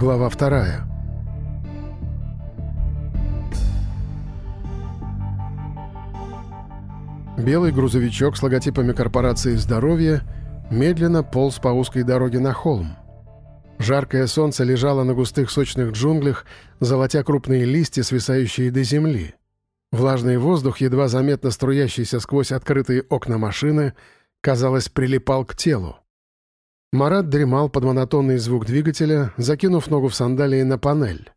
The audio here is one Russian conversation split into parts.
Глава вторая. Белый грузовичок с логотипами корпорации «Здоровье» медленно полз по узкой дороге на холм. Жаркое солнце лежало на густых сочных джунглях, золотя крупные листья, свисающие до земли. Влажный воздух, едва заметно струящийся сквозь открытые окна машины, казалось, прилипал к телу. Марат дремал под монотонный звук двигателя, закинув ногу в сандалии на панель.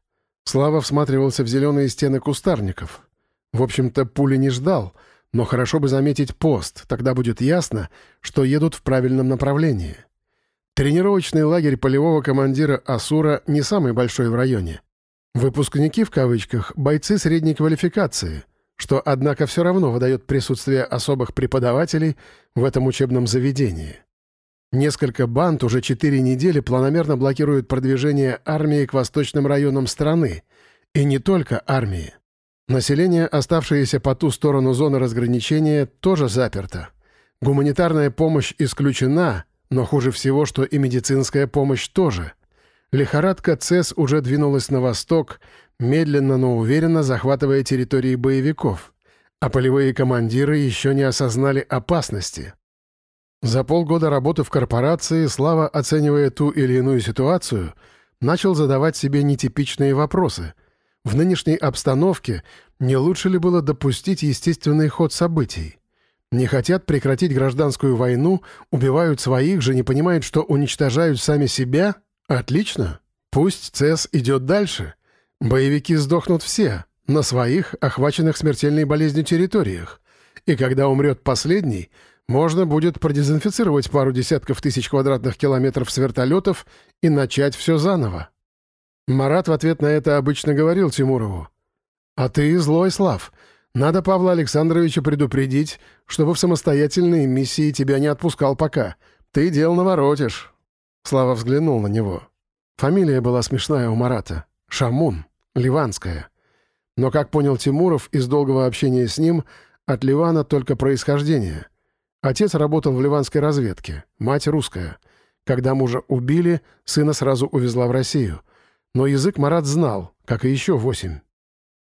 Слава всматривался в зеленые стены кустарников. В общем-то, пули не ждал, но хорошо бы заметить пост, тогда будет ясно, что едут в правильном направлении. Тренировочный лагерь полевого командира «Асура» не самый большой в районе. Выпускники, в кавычках, бойцы средней квалификации, что, однако, все равно выдает присутствие особых преподавателей в этом учебном заведении. Несколько банд уже четыре недели планомерно блокируют продвижение армии к восточным районам страны. И не только армии. Население, оставшееся по ту сторону зоны разграничения, тоже заперто. Гуманитарная помощь исключена, но хуже всего, что и медицинская помощь тоже. Лихорадка ЦЕС уже двинулась на восток, медленно, но уверенно захватывая территории боевиков, а полевые командиры еще не осознали опасности. За полгода работы в корпорации Слава, оценивая ту или иную ситуацию, начал задавать себе нетипичные вопросы. В нынешней обстановке не лучше ли было допустить естественный ход событий? Не хотят прекратить гражданскую войну, убивают своих же, не понимают, что уничтожают сами себя? Отлично. Пусть ЦЕС идет дальше. Боевики сдохнут все, на своих, охваченных смертельной болезнью территориях. И когда умрет последний — можно будет продезинфицировать пару десятков тысяч квадратных километров с вертолетов и начать все заново. Марат в ответ на это обычно говорил Тимурову. «А ты злой, Слав. Надо Павла Александровича предупредить, чтобы в самостоятельные миссии тебя не отпускал пока. Ты дел наворотишь». Слава взглянул на него. Фамилия была смешная у Марата. Шамун. Ливанская. Но, как понял Тимуров из долгого общения с ним, от Ливана только происхождение — Отец работал в ливанской разведке, мать русская. Когда мужа убили, сына сразу увезла в Россию. Но язык Марат знал, как и еще восемь.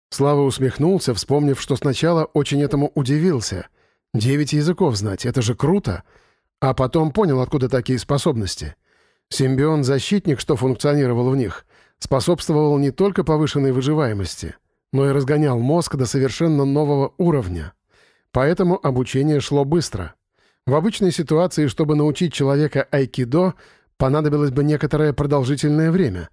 Слава усмехнулся, вспомнив, что сначала очень этому удивился. Девять языков знать — это же круто! А потом понял, откуда такие способности. Симбион-защитник, что функционировал в них, способствовал не только повышенной выживаемости, но и разгонял мозг до совершенно нового уровня. Поэтому обучение шло быстро — в обычной ситуации, чтобы научить человека айкидо, понадобилось бы некоторое продолжительное время.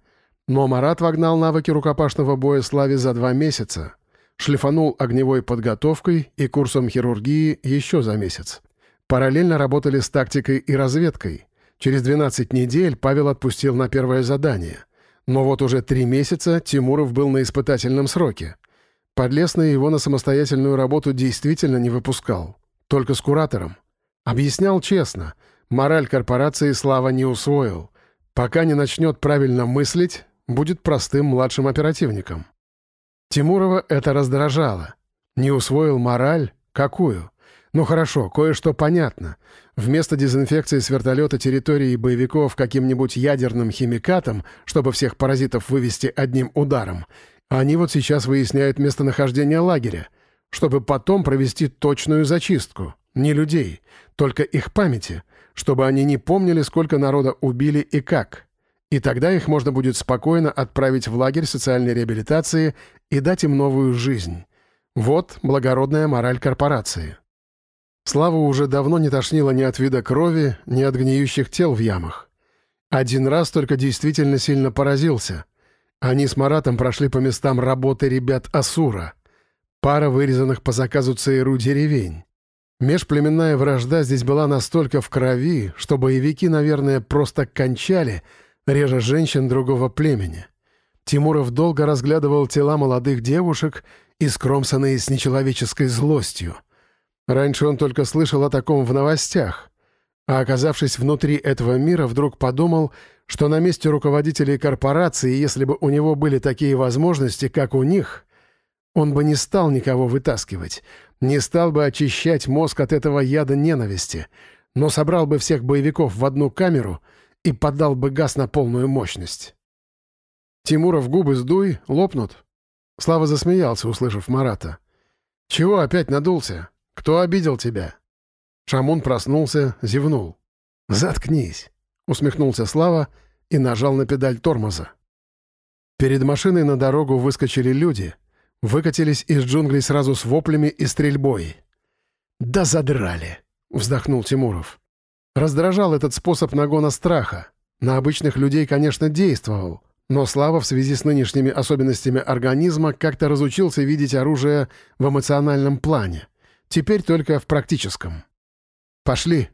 Но Марат вогнал навыки рукопашного боя Славе за два месяца. Шлифанул огневой подготовкой и курсом хирургии еще за месяц. Параллельно работали с тактикой и разведкой. Через 12 недель Павел отпустил на первое задание. Но вот уже три месяца Тимуров был на испытательном сроке. Подлесный его на самостоятельную работу действительно не выпускал. Только с куратором. Объяснял честно. Мораль корпорации Слава не усвоил. Пока не начнет правильно мыслить, будет простым младшим оперативником. Тимурова это раздражало. Не усвоил мораль? Какую? Ну хорошо, кое-что понятно. Вместо дезинфекции с вертолета территории боевиков каким-нибудь ядерным химикатом, чтобы всех паразитов вывести одним ударом, они вот сейчас выясняют местонахождение лагеря, чтобы потом провести точную зачистку. Не людей, только их памяти, чтобы они не помнили, сколько народа убили и как. И тогда их можно будет спокойно отправить в лагерь социальной реабилитации и дать им новую жизнь. Вот благородная мораль корпорации. Славу уже давно не тошнило ни от вида крови, ни от гниющих тел в ямах. Один раз только действительно сильно поразился. Они с Маратом прошли по местам работы ребят Асура. Пара вырезанных по заказу ЦРУ деревень. Межплеменная вражда здесь была настолько в крови, что боевики, наверное, просто кончали, реже женщин другого племени. Тимуров долго разглядывал тела молодых девушек, искромсанные с нечеловеческой злостью. Раньше он только слышал о таком в новостях, а оказавшись внутри этого мира, вдруг подумал, что на месте руководителей корпорации, если бы у него были такие возможности, как у них, он бы не стал никого вытаскивать, не стал бы очищать мозг от этого яда ненависти, но собрал бы всех боевиков в одну камеру и подал бы газ на полную мощность. Тимуров губы сдуй, лопнут». Слава засмеялся, услышав Марата. «Чего опять надулся? Кто обидел тебя?» Шамун проснулся, зевнул. «Заткнись!» — усмехнулся Слава и нажал на педаль тормоза. Перед машиной на дорогу выскочили люди, выкатились из джунглей сразу с воплями и стрельбой. «Да задрали!» — вздохнул Тимуров. Раздражал этот способ нагона страха. На обычных людей, конечно, действовал, но Слава в связи с нынешними особенностями организма как-то разучился видеть оружие в эмоциональном плане. Теперь только в практическом. «Пошли!»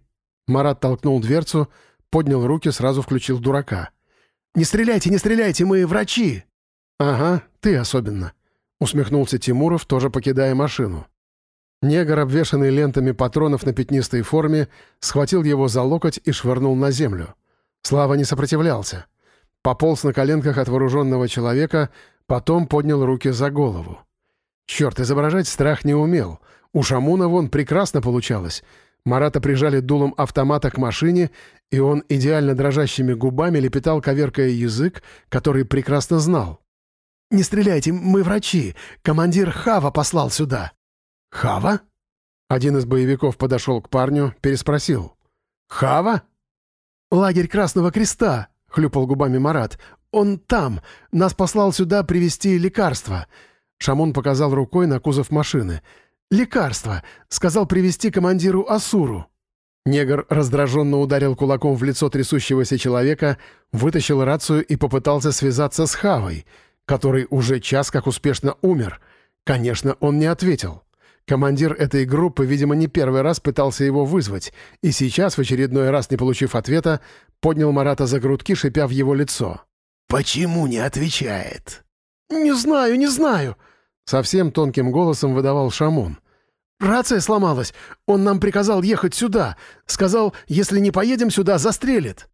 Марат толкнул дверцу, поднял руки, сразу включил дурака. «Не стреляйте, не стреляйте, мы врачи!» «Ага, ты особенно», — усмехнулся Тимуров, тоже покидая машину. Негр, обвешанный лентами патронов на пятнистой форме, схватил его за локоть и швырнул на землю. Слава не сопротивлялся. Пополз на коленках от вооруженного человека, потом поднял руки за голову. Черт, изображать страх не умел. У Шамуна вон прекрасно получалось — Марата прижали дулом автомата к машине, и он идеально дрожащими губами лепетал, коверкая язык, который прекрасно знал. «Не стреляйте, мы врачи. Командир Хава послал сюда». «Хава?» Один из боевиков подошел к парню, переспросил. «Хава?» «Лагерь Красного Креста», — хлюпал губами Марат. «Он там. Нас послал сюда привезти лекарства». Шамон показал рукой на кузов машины — «Лекарство!» — сказал привести командиру Асуру. Негр раздраженно ударил кулаком в лицо трясущегося человека, вытащил рацию и попытался связаться с Хавой, который уже час как успешно умер. Конечно, он не ответил. Командир этой группы, видимо, не первый раз пытался его вызвать, и сейчас, в очередной раз не получив ответа, поднял Марата за грудки, шипя в его лицо. «Почему не отвечает?» «Не знаю, не знаю», Совсем тонким голосом выдавал Шамон. «Рация сломалась. Он нам приказал ехать сюда. Сказал, если не поедем сюда, застрелит».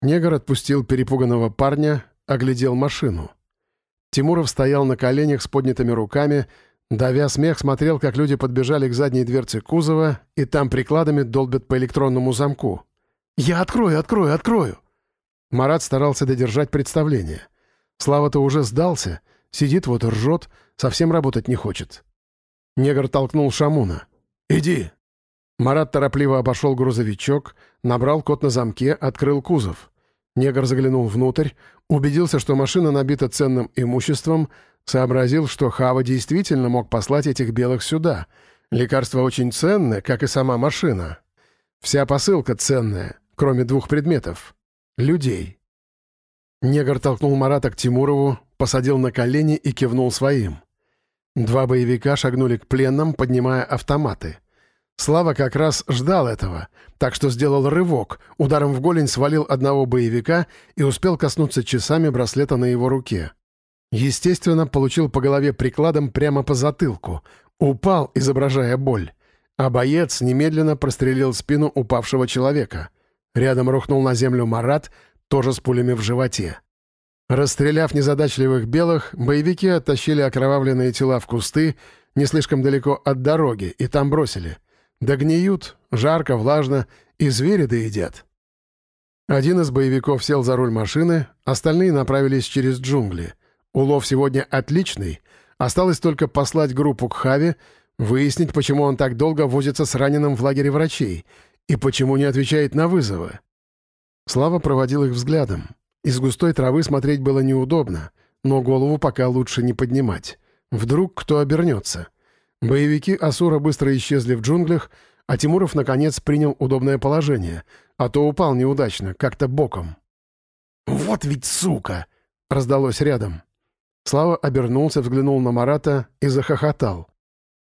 Негр отпустил перепуганного парня, оглядел машину. Тимуров стоял на коленях с поднятыми руками, давя смех, смотрел, как люди подбежали к задней дверце кузова и там прикладами долбят по электронному замку. «Я открою, открою, открою!» Марат старался додержать представление. Слава-то уже сдался, сидит вот ржет, Совсем работать не хочет». Негр толкнул Шамуна. «Иди». Марат торопливо обошел грузовичок, набрал код на замке, открыл кузов. Негр заглянул внутрь, убедился, что машина набита ценным имуществом, сообразил, что Хава действительно мог послать этих белых сюда. Лекарство очень ценное, как и сама машина. Вся посылка ценная, кроме двух предметов — людей. Негр толкнул Марата к Тимурову, посадил на колени и кивнул своим. Два боевика шагнули к пленным, поднимая автоматы. Слава как раз ждал этого, так что сделал рывок, ударом в голень свалил одного боевика и успел коснуться часами браслета на его руке. Естественно, получил по голове прикладом прямо по затылку, упал, изображая боль. А боец немедленно прострелил спину упавшего человека. Рядом рухнул на землю Марат, тоже с пулями в животе. Расстреляв незадачливых белых, боевики оттащили окровавленные тела в кусты не слишком далеко от дороги и там бросили. Да гниют, жарко, влажно, и звери доедят. Один из боевиков сел за руль машины, остальные направились через джунгли. Улов сегодня отличный. Осталось только послать группу к Хаве, выяснить, почему он так долго возится с раненым в лагере врачей и почему не отвечает на вызовы. Слава проводил их взглядом. Из густой травы смотреть было неудобно, но голову пока лучше не поднимать. Вдруг кто обернется. Боевики Асура быстро исчезли в джунглях, а Тимуров, наконец, принял удобное положение, а то упал неудачно, как-то боком. «Вот ведь сука!» — раздалось рядом. Слава обернулся, взглянул на Марата и захохотал.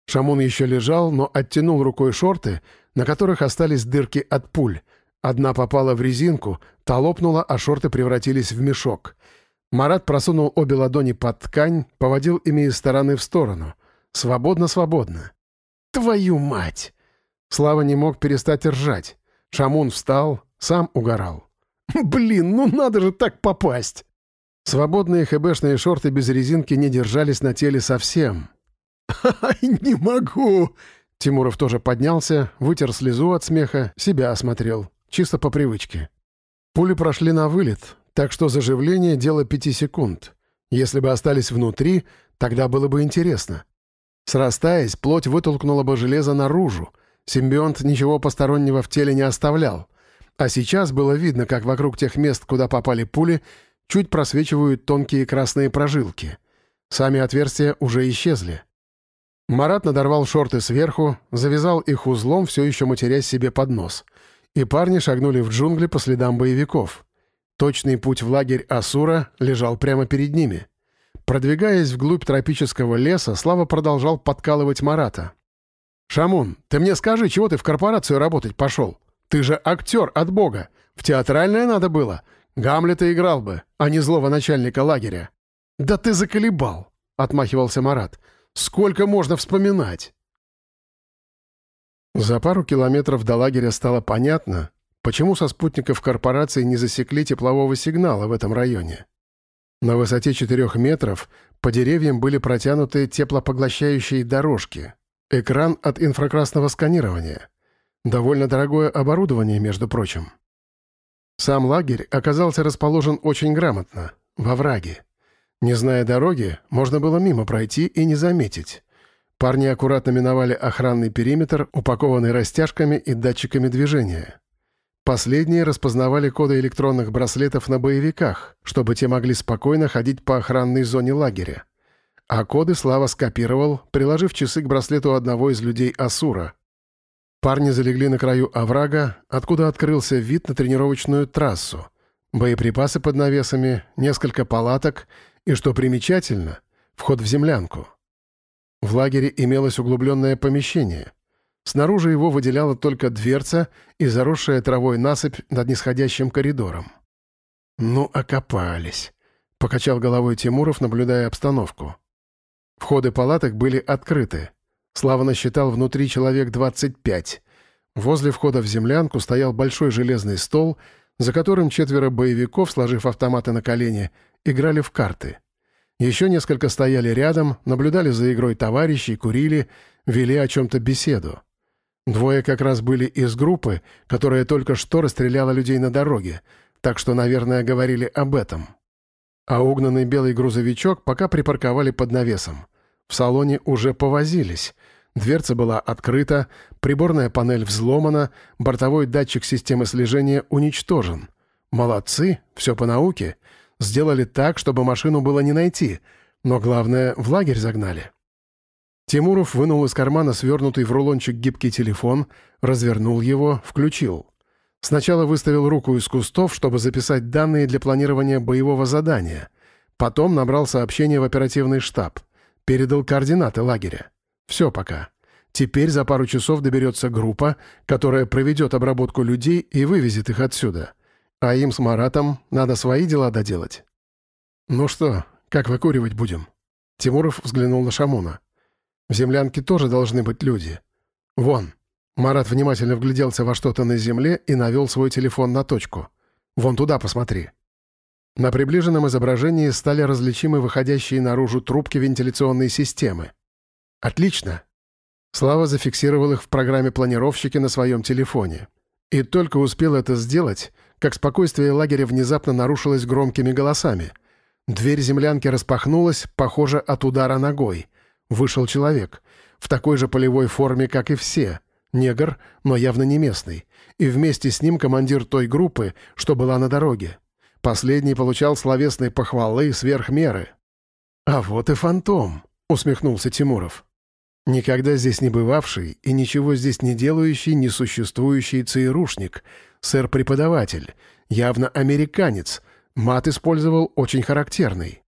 Шамун еще лежал, но оттянул рукой шорты, на которых остались дырки от пуль, Одна попала в резинку, та лопнула, а шорты превратились в мешок. Марат просунул обе ладони под ткань, поводил ими из стороны в сторону. «Свободно, свободно». «Твою мать!» Слава не мог перестать ржать. Шамун встал, сам угорал. «Блин, ну надо же так попасть!» Свободные хэбэшные шорты без резинки не держались на теле совсем. «Ай, не могу!» Тимуров тоже поднялся, вытер слезу от смеха, себя осмотрел. Чисто по привычке. Пули прошли на вылет, так что заживление — дело пяти секунд. Если бы остались внутри, тогда было бы интересно. Срастаясь, плоть вытолкнула бы железо наружу. Симбионт ничего постороннего в теле не оставлял. А сейчас было видно, как вокруг тех мест, куда попали пули, чуть просвечивают тонкие красные прожилки. Сами отверстия уже исчезли. Марат надорвал шорты сверху, завязал их узлом, все еще матерясь себе под нос. И парни шагнули в джунгли по следам боевиков. Точный путь в лагерь Асура лежал прямо перед ними. Продвигаясь вглубь тропического леса, Слава продолжал подкалывать Марата. «Шамун, ты мне скажи, чего ты в корпорацию работать пошел? Ты же актер от бога. В театральное надо было. Гамлета играл бы, а не злого начальника лагеря». «Да ты заколебал!» — отмахивался Марат. «Сколько можно вспоминать?» За пару километров до лагеря стало понятно, почему со спутников корпорации не засекли теплового сигнала в этом районе. На высоте 4 метров по деревьям были протянуты теплопоглощающие дорожки, экран от инфракрасного сканирования — Довольно дорогое оборудование, между прочим. Сам лагерь оказался расположен очень грамотно, во враге. Не зная дороги, можно было мимо пройти и не заметить. Парни аккуратно миновали охранный периметр, упакованный растяжками и датчиками движения. Последние распознавали коды электронных браслетов на боевиках, чтобы те могли спокойно ходить по охранной зоне лагеря. А коды Слава скопировал, приложив часы к браслету одного из людей Асура — Парни залегли на краю оврага, откуда открылся вид на тренировочную трассу. Боеприпасы под навесами, несколько палаток и, что примечательно, вход в землянку. В лагере имелось углубленное помещение. Снаружи его выделяла только дверца и заросшая травой насыпь над нисходящим коридором. «Ну, окопались», — покачал головой Тимуров, наблюдая обстановку. Входы палаток были открыты. Слава насчитал внутри человек 25. Возле входа в землянку стоял большой железный стол, за которым четверо боевиков, сложив автоматы на колени, играли в карты. Еще несколько стояли рядом, наблюдали за игрой товарищей, курили, вели о чем-то беседу. Двое как раз были из группы, которая только что расстреляла людей на дороге, так что, наверное, говорили об этом. А угнанный белый грузовичок пока припарковали под навесом. В салоне уже повозились. Дверца была открыта, приборная панель взломана, бортовой датчик системы слежения уничтожен. Молодцы, все по науке. Сделали так, чтобы машину было не найти, но главное, в лагерь загнали. Тимуров вынул из кармана свернутый в рулончик гибкий телефон, развернул его, включил. Сначала выставил руку из кустов, чтобы записать данные для планирования боевого задания. Потом набрал сообщение в оперативный штаб. Передал координаты лагеря. Все пока. Теперь за пару часов доберется группа, которая проведет обработку людей и вывезет их отсюда. А им с Маратом надо свои дела доделать. «Ну что, как выкуривать будем?» Тимуров взглянул на Шамуна. «В землянке тоже должны быть люди. Вон». Марат внимательно вгляделся во что-то на земле и навел свой телефон на точку. «Вон туда посмотри». На приближенном изображении стали различимы выходящие наружу трубки вентиляционной системы. «Отлично!» Слава зафиксировал их в программе планировщики на своем телефоне. И только успел это сделать, как спокойствие лагеря внезапно нарушилось громкими голосами. Дверь землянки распахнулась, похоже, от удара ногой. Вышел человек. В такой же полевой форме, как и все. Негр, но явно не местный. И вместе с ним командир той группы, что была на дороге. Последний получал словесные похвалы сверх меры. «А вот и фантом», — усмехнулся Тимуров. Никогда здесь не бывавший и ничего здесь не делающий несуществующий ЦРУшник, сэр-преподаватель, явно американец, мат использовал очень характерный.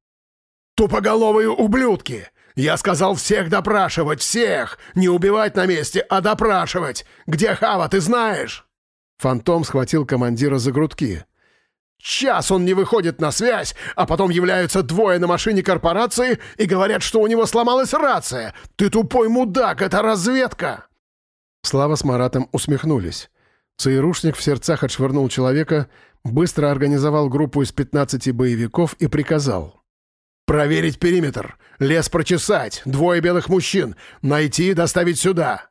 «Тупоголовые ублюдки! Я сказал всех допрашивать, всех! Не убивать на месте, а допрашивать! Где Хава, ты знаешь?» Фантом схватил командира за грудки. Час он не выходит на связь, а потом являются двое на машине корпорации и говорят, что у него сломалась рация. Ты тупой мудак, это разведка!» Слава с Маратом усмехнулись. ЦРУшник в сердцах отшвырнул человека, быстро организовал группу из 15 боевиков и приказал. «Проверить периметр, лес прочесать, двое белых мужчин, найти и доставить сюда!»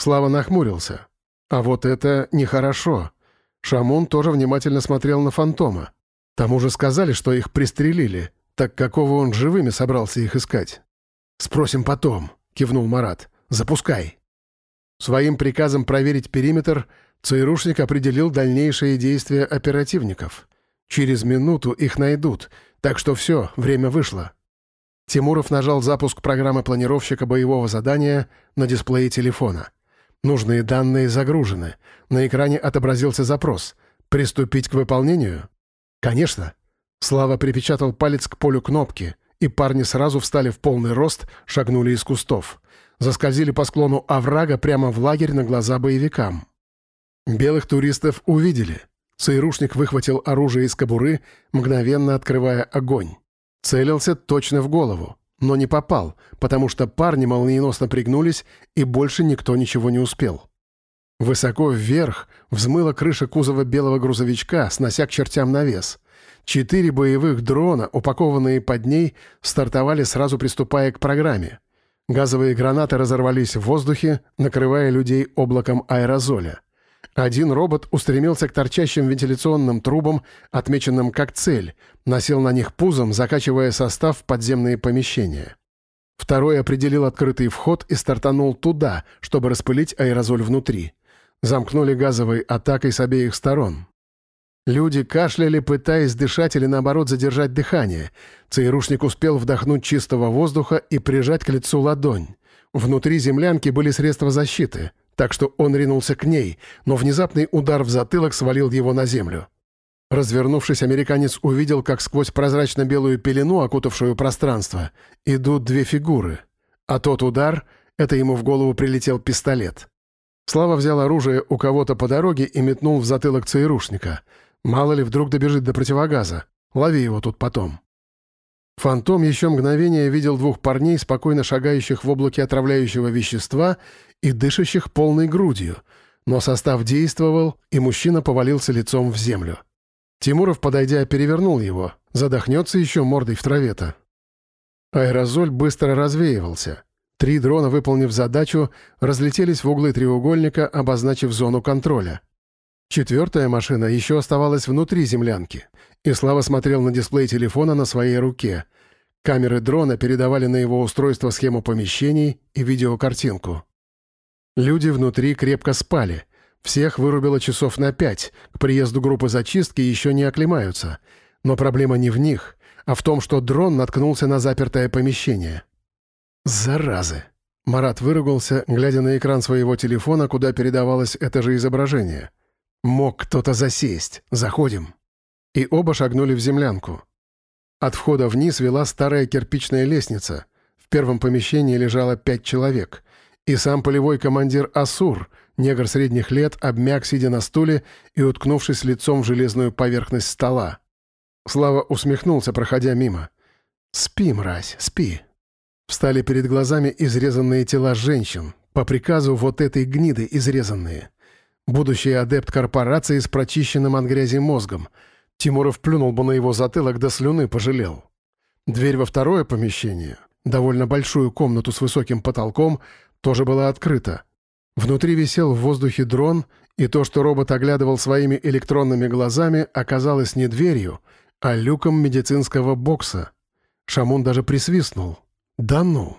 Слава нахмурился. «А вот это нехорошо. Шамон тоже внимательно смотрел на фантома. Тому же сказали, что их пристрелили, так какого он живыми собрался их искать. «Спросим потом», — кивнул Марат. «Запускай». Своим приказом проверить периметр ЦРУшник определил дальнейшие действия оперативников. Через минуту их найдут, так что все, время вышло. Тимуров нажал запуск программы планировщика боевого задания на дисплее телефона. Нужные данные загружены. На экране отобразился запрос. «Приступить к выполнению?» «Конечно». Слава припечатал палец к полю кнопки, и парни сразу встали в полный рост, шагнули из кустов. Заскользили по склону оврага прямо в лагерь на глаза боевикам. Белых туристов увидели. ЦРУшник выхватил оружие из кобуры, мгновенно открывая огонь. Целился точно в голову, но не попал, потому что парни молниеносно пригнулись, и больше никто ничего не успел. Высоко вверх взмыла крыша кузова белого грузовичка, снося к чертям навес. Четыре боевых дрона, упакованные под ней, стартовали сразу приступая к программе. Газовые гранаты разорвались в воздухе, накрывая людей облаком аэрозоля. Один робот устремился к торчащим вентиляционным трубам, отмеченным как цель, насел на них пузом, закачивая состав в подземные помещения. Второй определил открытый вход и стартанул туда, чтобы распылить аэрозоль внутри. Замкнули газовой атакой с обеих сторон. Люди кашляли, пытаясь дышать или, наоборот, задержать дыхание. ЦРУшник успел вдохнуть чистого воздуха и прижать к лицу ладонь. Внутри землянки были средства защиты так что он ринулся к ней, но внезапный удар в затылок свалил его на землю. Развернувшись, американец увидел, как сквозь прозрачно-белую пелену, окутавшую пространство, идут две фигуры. А тот удар — это ему в голову прилетел пистолет. Слава взял оружие у кого-то по дороге и метнул в затылок ЦРУшника. Мало ли, вдруг добежит до противогаза. Лови его тут потом. Фантом еще мгновение видел двух парней, спокойно шагающих в облаке отравляющего вещества и дышащих полной грудью, но состав действовал, и мужчина повалился лицом в землю. Тимуров, подойдя, перевернул его. Задохнется еще мордой в траве-то. Аэрозоль быстро развеивался. Три дрона, выполнив задачу, разлетелись в углы треугольника, обозначив зону контроля. Четвертая машина еще оставалась внутри землянки, и Слава смотрел на дисплей телефона на своей руке. Камеры дрона передавали на его устройство схему помещений и видеокартинку. Люди внутри крепко спали. Всех вырубило часов на пять. К приезду группы зачистки еще не оклемаются. Но проблема не в них, а в том, что дрон наткнулся на запертое помещение. «Заразы!» Марат выругался, глядя на экран своего телефона, куда передавалось это же изображение. «Мог кто-то засесть. Заходим». И оба шагнули в землянку. От входа вниз вела старая кирпичная лестница. В первом помещении лежало пять человек. И сам полевой командир Асур, негр средних лет, обмяк, сидя на стуле и уткнувшись лицом в железную поверхность стола. Слава усмехнулся, проходя мимо. «Спи, мразь, спи». Встали перед глазами изрезанные тела женщин, по приказу вот этой гниды изрезанные. Будущий адепт корпорации с прочищенным от грязи мозгом — Тимуров плюнул бы на его затылок, до слюны пожалел. Дверь во второе помещение, довольно большую комнату с высоким потолком, тоже была открыта. Внутри висел в воздухе дрон, и то, что робот оглядывал своими электронными глазами, оказалось не дверью, а люком медицинского бокса. Шамун даже присвистнул. «Да ну!»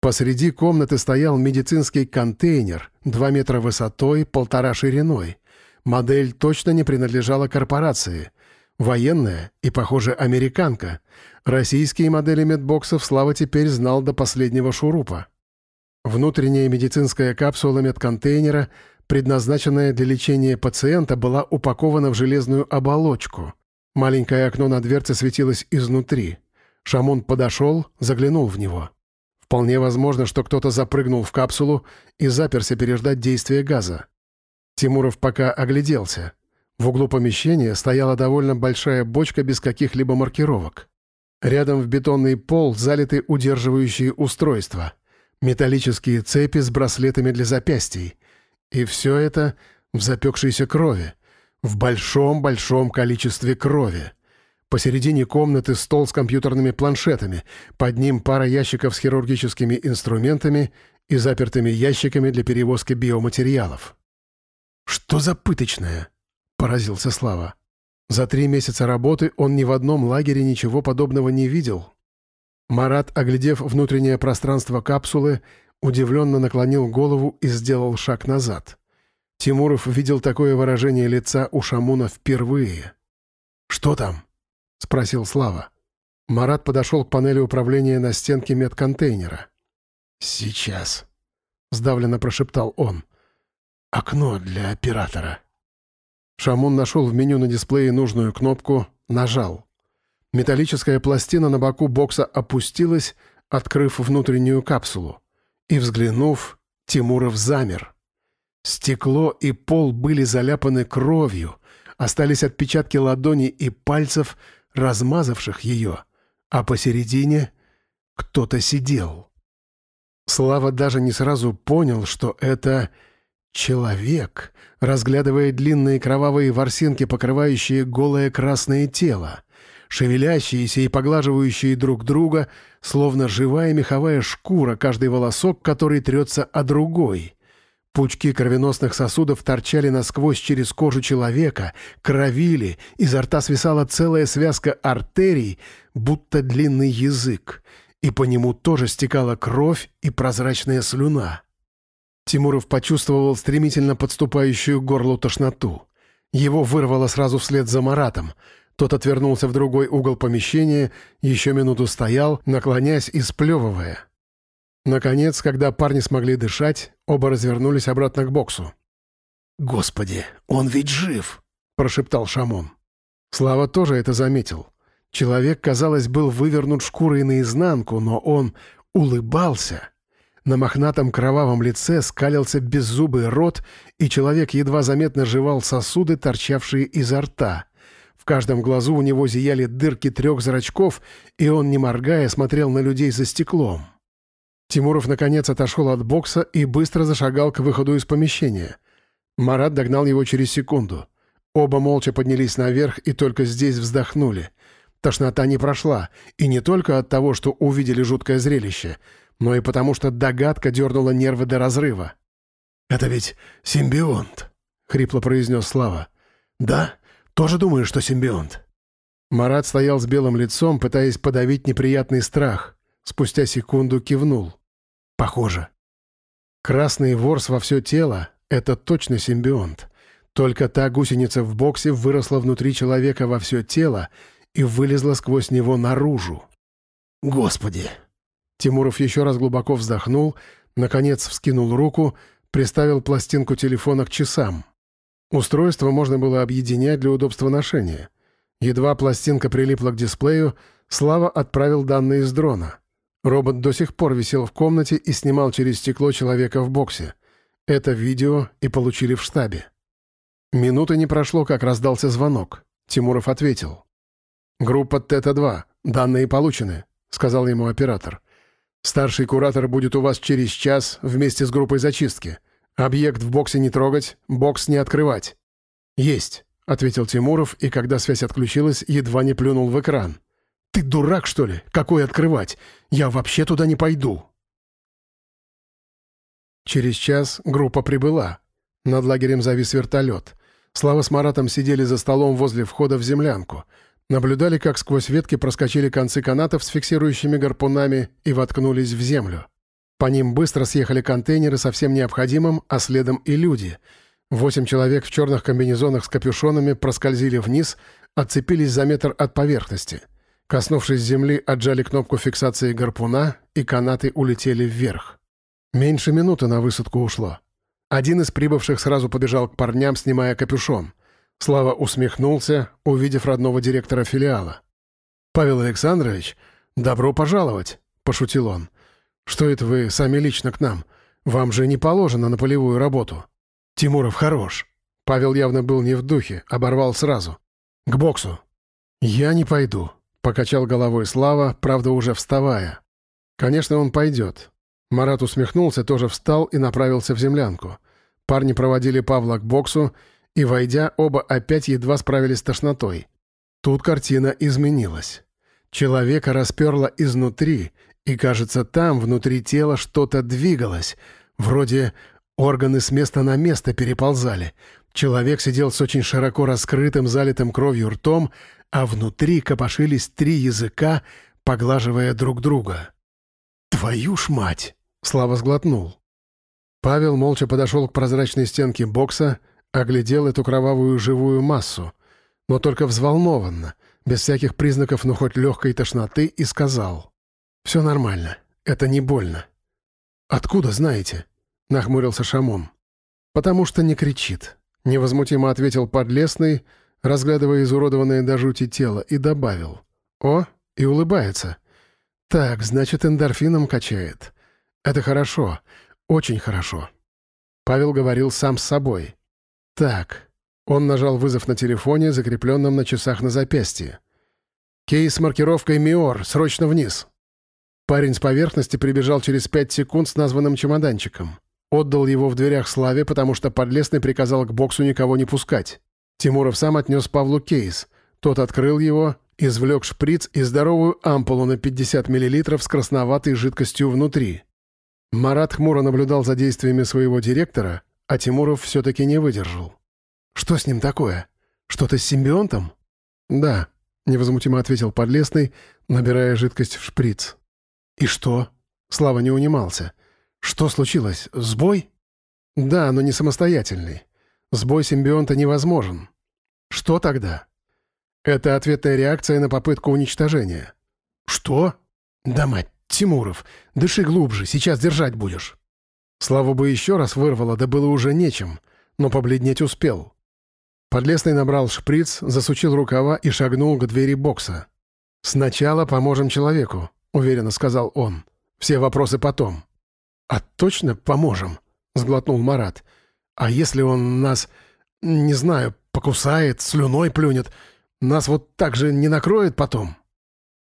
Посреди комнаты стоял медицинский контейнер, 2 метра высотой, полтора шириной. Модель точно не принадлежала корпорации. Военная и, похоже, американка. Российские модели медбоксов Слава теперь знал до последнего шурупа. Внутренняя медицинская капсула медконтейнера, предназначенная для лечения пациента, была упакована в железную оболочку. Маленькое окно на дверце светилось изнутри. Шамон подошел, заглянул в него. Вполне возможно, что кто-то запрыгнул в капсулу и заперся переждать действие газа. Тимуров пока огляделся. В углу помещения стояла довольно большая бочка без каких-либо маркировок. Рядом в бетонный пол залиты удерживающие устройства. Металлические цепи с браслетами для запястий. И все это в запекшейся крови. В большом-большом количестве крови. Посередине комнаты стол с компьютерными планшетами, под ним пара ящиков с хирургическими инструментами и запертыми ящиками для перевозки биоматериалов. «Что за пыточная?» — поразился Слава. За три месяца работы он ни в одном лагере ничего подобного не видел. Марат, оглядев внутреннее пространство капсулы, удивленно наклонил голову и сделал шаг назад. Тимуров видел такое выражение лица у Шамуна впервые. «Что там?» — спросил Слава. Марат подошел к панели управления на стенке медконтейнера. «Сейчас», — сдавленно прошептал он. «Окно для оператора». Шамун нашел в меню на дисплее нужную кнопку, нажал. Металлическая пластина на боку бокса опустилась, открыв внутреннюю капсулу. И, взглянув, Тимуров замер. Стекло и пол были заляпаны кровью, остались отпечатки ладоней и пальцев, размазавших ее, а посередине кто-то сидел. Слава даже не сразу понял, что это человек, разглядывая длинные кровавые ворсинки, покрывающие голое красное тело шевелящиеся и поглаживающие друг друга, словно живая меховая шкура, каждый волосок, который трется о другой. Пучки кровеносных сосудов торчали насквозь через кожу человека, кровили, изо рта свисала целая связка артерий, будто длинный язык, и по нему тоже стекала кровь и прозрачная слюна. Тимуров почувствовал стремительно подступающую горлу тошноту. Его вырвало сразу вслед за Маратом — тот отвернулся в другой угол помещения, еще минуту стоял, наклоняясь и сплевывая. Наконец, когда парни смогли дышать, оба развернулись обратно к боксу. «Господи, он ведь жив!» — прошептал Шамон. Слава тоже это заметил. Человек, казалось, был вывернут шкурой наизнанку, но он улыбался. На мохнатом кровавом лице скалился беззубый рот, и человек едва заметно жевал сосуды, торчавшие изо рта. В каждом глазу у него зияли дырки трех зрачков, и он, не моргая, смотрел на людей за стеклом. Тимуров, наконец, отошел от бокса и быстро зашагал к выходу из помещения. Марат догнал его через секунду. Оба молча поднялись наверх и только здесь вздохнули. Тошнота не прошла, и не только от того, что увидели жуткое зрелище, но и потому, что догадка дернула нервы до разрыва. «Это ведь симбионт», — хрипло произнес Слава. «Да?» Тоже думаю, что симбионт?» Марат стоял с белым лицом, пытаясь подавить неприятный страх. Спустя секунду кивнул. «Похоже». Красный ворс во все тело — это точно симбионт. Только та гусеница в боксе выросла внутри человека во все тело и вылезла сквозь него наружу. «Господи!» Тимуров еще раз глубоко вздохнул, наконец вскинул руку, приставил пластинку телефона к часам. Устройство можно было объединять для удобства ношения. Едва пластинка прилипла к дисплею, Слава отправил данные с дрона. Робот до сих пор висел в комнате и снимал через стекло человека в боксе. Это видео и получили в штабе. Минуты не прошло, как раздался звонок. Тимуров ответил. «Группа Тета-2. Данные получены», — сказал ему оператор. «Старший куратор будет у вас через час вместе с группой зачистки. Объект в боксе не трогать, бокс не открывать. Есть, ответил Тимуров, и когда связь отключилась, едва не плюнул в экран. Ты дурак, что ли? Какой открывать? Я вообще туда не пойду. Через час группа прибыла. Над лагерем завис вертолет. Слава с Маратом сидели за столом возле входа в землянку. Наблюдали, как сквозь ветки проскочили концы канатов с фиксирующими гарпунами и воткнулись в землю. По ним быстро съехали контейнеры со всем необходимым, а следом и люди. Восемь человек в черных комбинезонах с капюшонами проскользили вниз, отцепились за метр от поверхности. Коснувшись земли, отжали кнопку фиксации гарпуна, и канаты улетели вверх. Меньше минуты на высадку ушло. Один из прибывших сразу побежал к парням, снимая капюшон. Слава усмехнулся, увидев родного директора филиала. «Павел Александрович, добро пожаловать!» — пошутил он. «Что это вы сами лично к нам? Вам же не положено на полевую работу». «Тимуров хорош». Павел явно был не в духе, оборвал сразу. «К боксу». «Я не пойду», — покачал головой Слава, правда, уже вставая. «Конечно, он пойдет». Марат усмехнулся, тоже встал и направился в землянку. Парни проводили Павла к боксу, и, войдя, оба опять едва справились с тошнотой. Тут картина изменилась. Человека расперло изнутри, и, кажется, там, внутри тела, что-то двигалось, вроде Органы с места на место переползали. Человек сидел с очень широко раскрытым, залитым кровью ртом, а внутри копошились три языка, поглаживая друг друга. «Твою ж мать!» — Слава сглотнул. Павел молча подошел к прозрачной стенке бокса, оглядел эту кровавую живую массу, но только взволнованно, без всяких признаков, ну хоть легкой тошноты, и сказал. «Все нормально, это не больно». «Откуда знаете?» — нахмурился Шамон. «Потому что не кричит», — невозмутимо ответил Подлесный, разглядывая изуродованное до жути тело, и добавил. «О, и улыбается. Так, значит, эндорфином качает. Это хорошо, очень хорошо». Павел говорил сам с собой. «Так». Он нажал вызов на телефоне, закрепленном на часах на запястье. «Кейс с маркировкой «Миор», срочно вниз». Парень с поверхности прибежал через пять секунд с названным чемоданчиком. Отдал его в дверях Славе, потому что Подлесный приказал к боксу никого не пускать. Тимуров сам отнес Павлу кейс. Тот открыл его, извлек шприц и здоровую ампулу на 50 мл с красноватой жидкостью внутри. Марат хмуро наблюдал за действиями своего директора, а Тимуров все-таки не выдержал. «Что с ним такое? Что-то с симбионтом?» «Да», — невозмутимо ответил Подлесный, набирая жидкость в шприц. «И что?» — Слава не унимался. «Что случилось? Сбой?» «Да, но не самостоятельный. Сбой симбионта невозможен. Что тогда?» «Это ответная реакция на попытку уничтожения». «Что?» «Да мать, Тимуров, дыши глубже, сейчас держать будешь». Слава бы еще раз вырвало, да было уже нечем, но побледнеть успел. Подлесный набрал шприц, засучил рукава и шагнул к двери бокса. «Сначала поможем человеку», — уверенно сказал он. «Все вопросы потом». «А точно поможем?» — сглотнул Марат. «А если он нас, не знаю, покусает, слюной плюнет, нас вот так же не накроет потом?»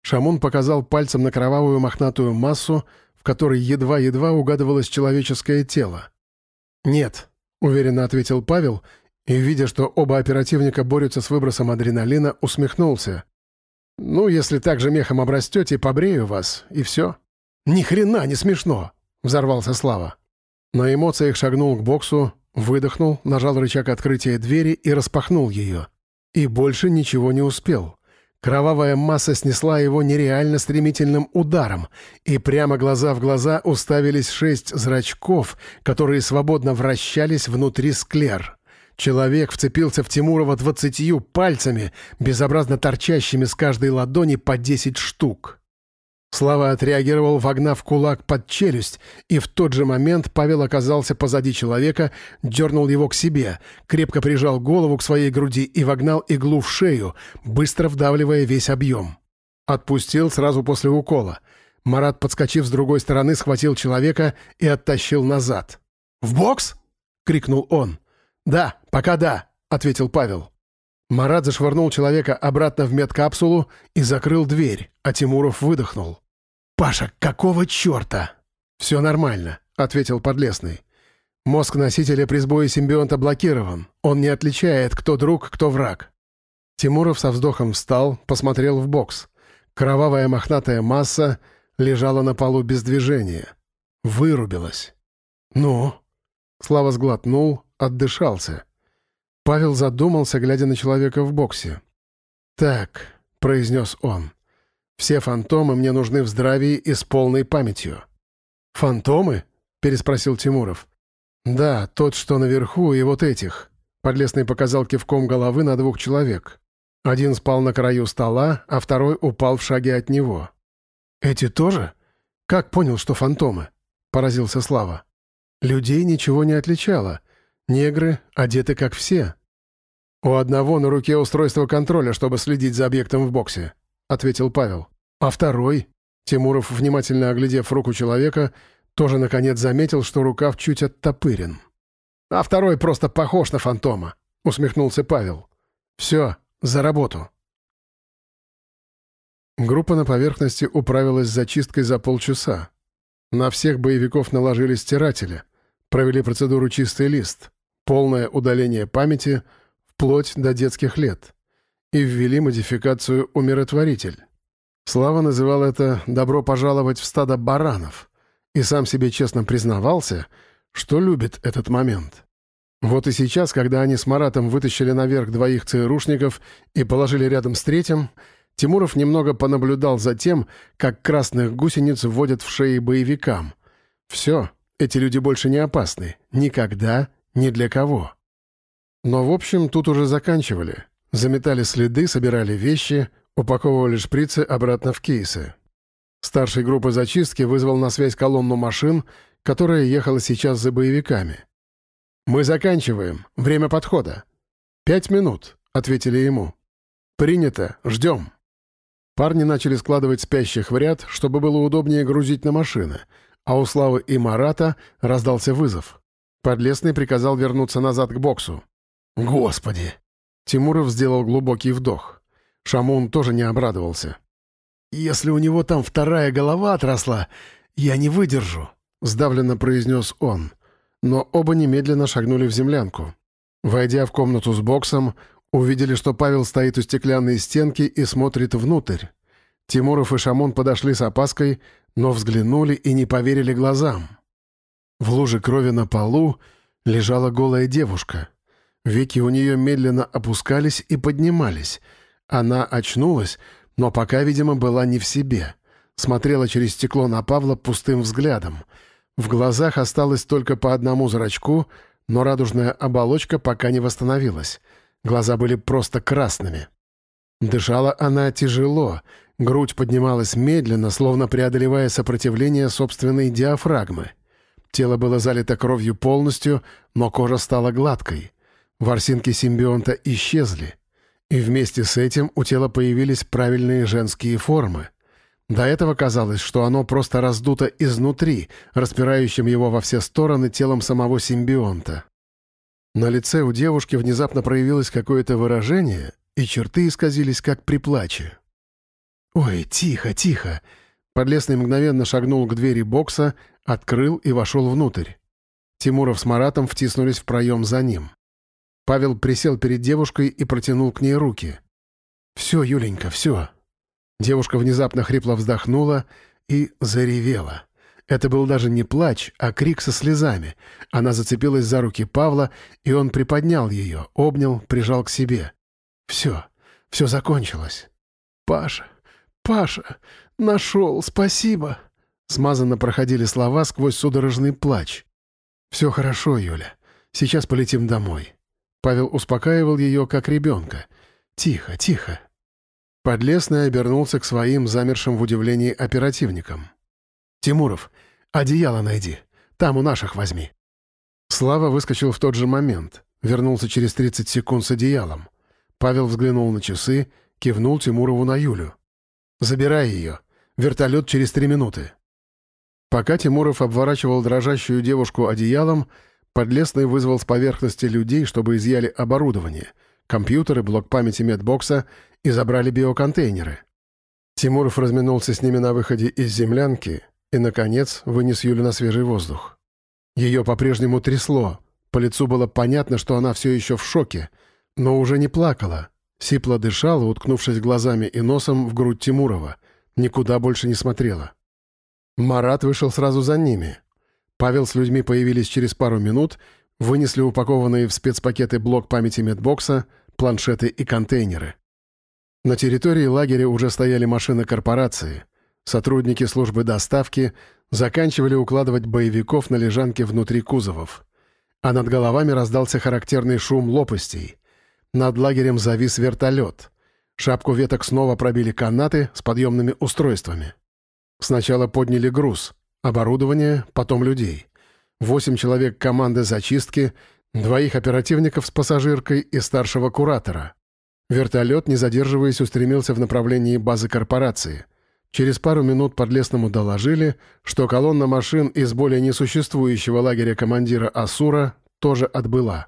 Шамун показал пальцем на кровавую мохнатую массу, в которой едва-едва угадывалось человеческое тело. «Нет», — уверенно ответил Павел, и, видя, что оба оперативника борются с выбросом адреналина, усмехнулся. «Ну, если так же мехом обрастете, побрею вас, и все». «Ни хрена не смешно!» — взорвался Слава. На эмоциях шагнул к боксу, выдохнул, нажал рычаг открытия двери и распахнул ее. И больше ничего не успел. Кровавая масса снесла его нереально стремительным ударом, и прямо глаза в глаза уставились шесть зрачков, которые свободно вращались внутри склер. Человек вцепился в Тимурова двадцатью пальцами, безобразно торчащими с каждой ладони по десять штук. Слава отреагировал, вогнав кулак под челюсть, и в тот же момент Павел оказался позади человека, дернул его к себе, крепко прижал голову к своей груди и вогнал иглу в шею, быстро вдавливая весь объем. Отпустил сразу после укола. Марат, подскочив с другой стороны, схватил человека и оттащил назад. «В бокс?» — крикнул он. «Да, пока да», — ответил Павел. Марат зашвырнул человека обратно в медкапсулу и закрыл дверь, а Тимуров выдохнул. «Паша, какого черта?» «Все нормально», — ответил Подлесный. «Мозг носителя при сбое симбионта блокирован. Он не отличает, кто друг, кто враг». Тимуров со вздохом встал, посмотрел в бокс. Кровавая мохнатая масса лежала на полу без движения. Вырубилась. «Ну?» Слава сглотнул, отдышался. Павел задумался, глядя на человека в боксе. «Так», — произнес он, — «все фантомы мне нужны в здравии и с полной памятью». «Фантомы?» — переспросил Тимуров. «Да, тот, что наверху, и вот этих». Подлесный показал кивком головы на двух человек. Один спал на краю стола, а второй упал в шаге от него. «Эти тоже? Как понял, что фантомы?» — поразился Слава. «Людей ничего не отличало. Негры одеты как все. У одного на руке устройство контроля, чтобы следить за объектом в боксе, ответил Павел. А второй? Тимуров, внимательно оглядев руку человека, тоже наконец заметил, что рукав чуть оттопырен. А второй просто похож на фантома, усмехнулся Павел. Все, за работу. Группа на поверхности управилась зачисткой за полчаса. На всех боевиков наложили стиратели, провели процедуру «чистый лист», полное удаление памяти вплоть до детских лет и ввели модификацию «умиротворитель». Слава называл это «добро пожаловать в стадо баранов» и сам себе честно признавался, что любит этот момент. Вот и сейчас, когда они с Маратом вытащили наверх двоих ЦРУшников и положили рядом с третьим, Тимуров немного понаблюдал за тем, как красных гусениц вводят в шеи боевикам. Все, эти люди больше не опасны. Никогда, ни для кого. Но, в общем, тут уже заканчивали. Заметали следы, собирали вещи, упаковывали шприцы обратно в кейсы. Старший группы зачистки вызвал на связь колонну машин, которая ехала сейчас за боевиками. «Мы заканчиваем. Время подхода». «Пять минут», — ответили ему. «Принято. Ждем». Парни начали складывать спящих в ряд, чтобы было удобнее грузить на машины, а у Славы и Марата раздался вызов. Подлесный приказал вернуться назад к боксу. «Господи!» Тимуров сделал глубокий вдох. Шамун тоже не обрадовался. «Если у него там вторая голова отросла, я не выдержу», — сдавленно произнес он. Но оба немедленно шагнули в землянку. Войдя в комнату с боксом, увидели, что Павел стоит у стеклянной стенки и смотрит внутрь. Тимуров и Шамон подошли с опаской, но взглянули и не поверили глазам. В луже крови на полу лежала голая девушка. Веки у нее медленно опускались и поднимались. Она очнулась, но пока, видимо, была не в себе. Смотрела через стекло на Павла пустым взглядом. В глазах осталось только по одному зрачку, но радужная оболочка пока не восстановилась. Глаза были просто красными. Дышала она тяжело, грудь поднималась медленно, словно преодолевая сопротивление собственной диафрагмы. Тело было залито кровью полностью, но кожа стала гладкой. Ворсинки симбионта исчезли. И вместе с этим у тела появились правильные женские формы. До этого казалось, что оно просто раздуто изнутри, распирающим его во все стороны телом самого симбионта. На лице у девушки внезапно проявилось какое-то выражение, и черты исказились, как при плаче. «Ой, тихо, тихо!» Подлесный мгновенно шагнул к двери бокса, открыл и вошел внутрь. Тимуров с Маратом втиснулись в проем за ним. Павел присел перед девушкой и протянул к ней руки. «Все, Юленька, все». Девушка внезапно хрипло вздохнула и заревела. Это был даже не плач, а крик со слезами. Она зацепилась за руки Павла, и он приподнял ее, обнял, прижал к себе. «Все, все закончилось». «Паша, Паша, нашел, спасибо!» Смазанно проходили слова сквозь судорожный плач. «Все хорошо, Юля. Сейчас полетим домой. Павел успокаивал ее, как ребенка. «Тихо, тихо». Подлесный обернулся к своим замершим в удивлении оперативникам. «Тимуров, одеяло найди. Там у наших возьми». Слава выскочил в тот же момент. Вернулся через 30 секунд с одеялом. Павел взглянул на часы, кивнул Тимурову на Юлю. «Забирай ее. Вертолет через три минуты». Пока Тимуров обворачивал дрожащую девушку одеялом, Подлесный вызвал с поверхности людей, чтобы изъяли оборудование, компьютеры, блок памяти медбокса и забрали биоконтейнеры. Тимуров разминулся с ними на выходе из землянки и, наконец, вынес Юлю на свежий воздух. Ее по-прежнему трясло, по лицу было понятно, что она все еще в шоке, но уже не плакала. Сипло дышала, уткнувшись глазами и носом в грудь Тимурова. Никуда больше не смотрела. Марат вышел сразу за ними. Павел с людьми появились через пару минут, вынесли упакованные в спецпакеты блок памяти медбокса, планшеты и контейнеры. На территории лагеря уже стояли машины корпорации. Сотрудники службы доставки заканчивали укладывать боевиков на лежанке внутри кузовов. А над головами раздался характерный шум лопастей. Над лагерем завис вертолет. Шапку веток снова пробили канаты с подъемными устройствами. Сначала подняли груз — Оборудование, потом людей. Восемь человек команды зачистки, двоих оперативников с пассажиркой и старшего куратора. Вертолет, не задерживаясь, устремился в направлении базы корпорации. Через пару минут подлесному доложили, что колонна машин из более несуществующего лагеря командира Асура тоже отбыла.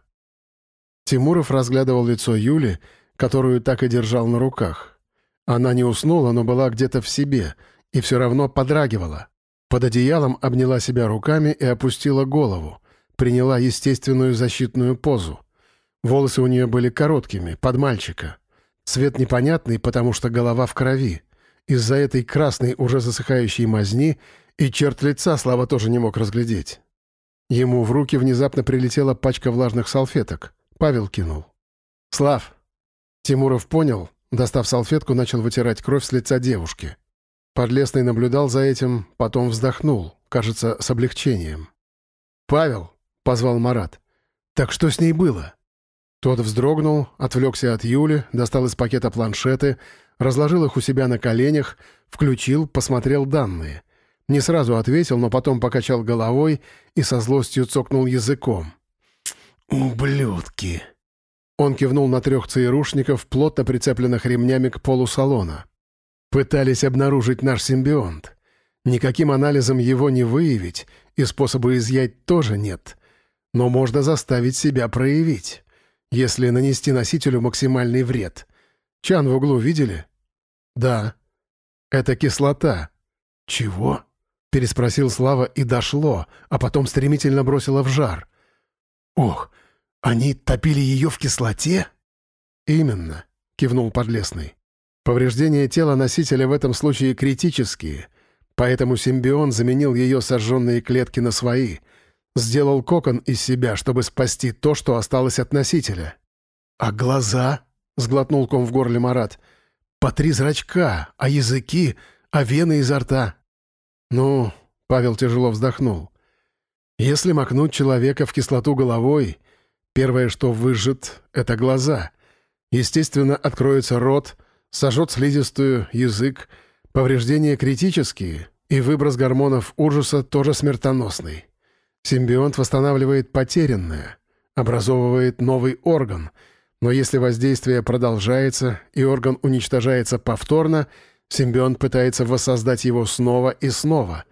Тимуров разглядывал лицо Юли, которую так и держал на руках. Она не уснула, но была где-то в себе и все равно подрагивала. Под одеялом обняла себя руками и опустила голову. Приняла естественную защитную позу. Волосы у нее были короткими, под мальчика. Цвет непонятный, потому что голова в крови. Из-за этой красной, уже засыхающей мазни и черт лица Слава тоже не мог разглядеть. Ему в руки внезапно прилетела пачка влажных салфеток. Павел кинул. «Слав!» Тимуров понял, достав салфетку, начал вытирать кровь с лица девушки. Подлесный наблюдал за этим, потом вздохнул, кажется, с облегчением. «Павел!» — позвал Марат. «Так что с ней было?» Тот вздрогнул, отвлекся от Юли, достал из пакета планшеты, разложил их у себя на коленях, включил, посмотрел данные. Не сразу ответил, но потом покачал головой и со злостью цокнул языком. «Ублюдки!» Он кивнул на трех ЦРУшников, плотно прицепленных ремнями к полу салона. Пытались обнаружить наш симбионт. Никаким анализом его не выявить, и способа изъять тоже нет. Но можно заставить себя проявить, если нанести носителю максимальный вред. Чан в углу видели? Да. Это кислота. Чего? Переспросил Слава и дошло, а потом стремительно бросило в жар. Ох, они топили ее в кислоте? Именно, кивнул Подлесный. Повреждения тела носителя в этом случае критические, поэтому симбион заменил ее сожженные клетки на свои, сделал кокон из себя, чтобы спасти то, что осталось от носителя. «А глаза?» — сглотнул ком в горле Марат. «По три зрачка, а языки, а вены изо рта». «Ну...» — Павел тяжело вздохнул. «Если макнуть человека в кислоту головой, первое, что выжжет, — это глаза. Естественно, откроется рот — сожжет слизистую, язык, повреждения критические, и выброс гормонов ужаса тоже смертоносный. Симбионт восстанавливает потерянное, образовывает новый орган, но если воздействие продолжается и орган уничтожается повторно, симбионт пытается воссоздать его снова и снова.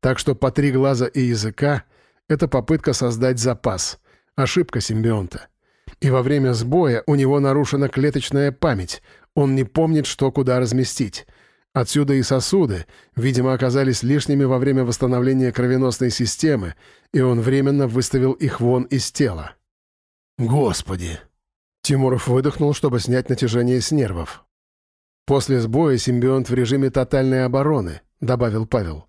Так что по три глаза и языка — это попытка создать запас, ошибка симбионта. И во время сбоя у него нарушена клеточная память, он не помнит, что куда разместить. Отсюда и сосуды, видимо, оказались лишними во время восстановления кровеносной системы, и он временно выставил их вон из тела. «Господи!» Тимуров выдохнул, чтобы снять натяжение с нервов. «После сбоя симбионт в режиме тотальной обороны», — добавил Павел.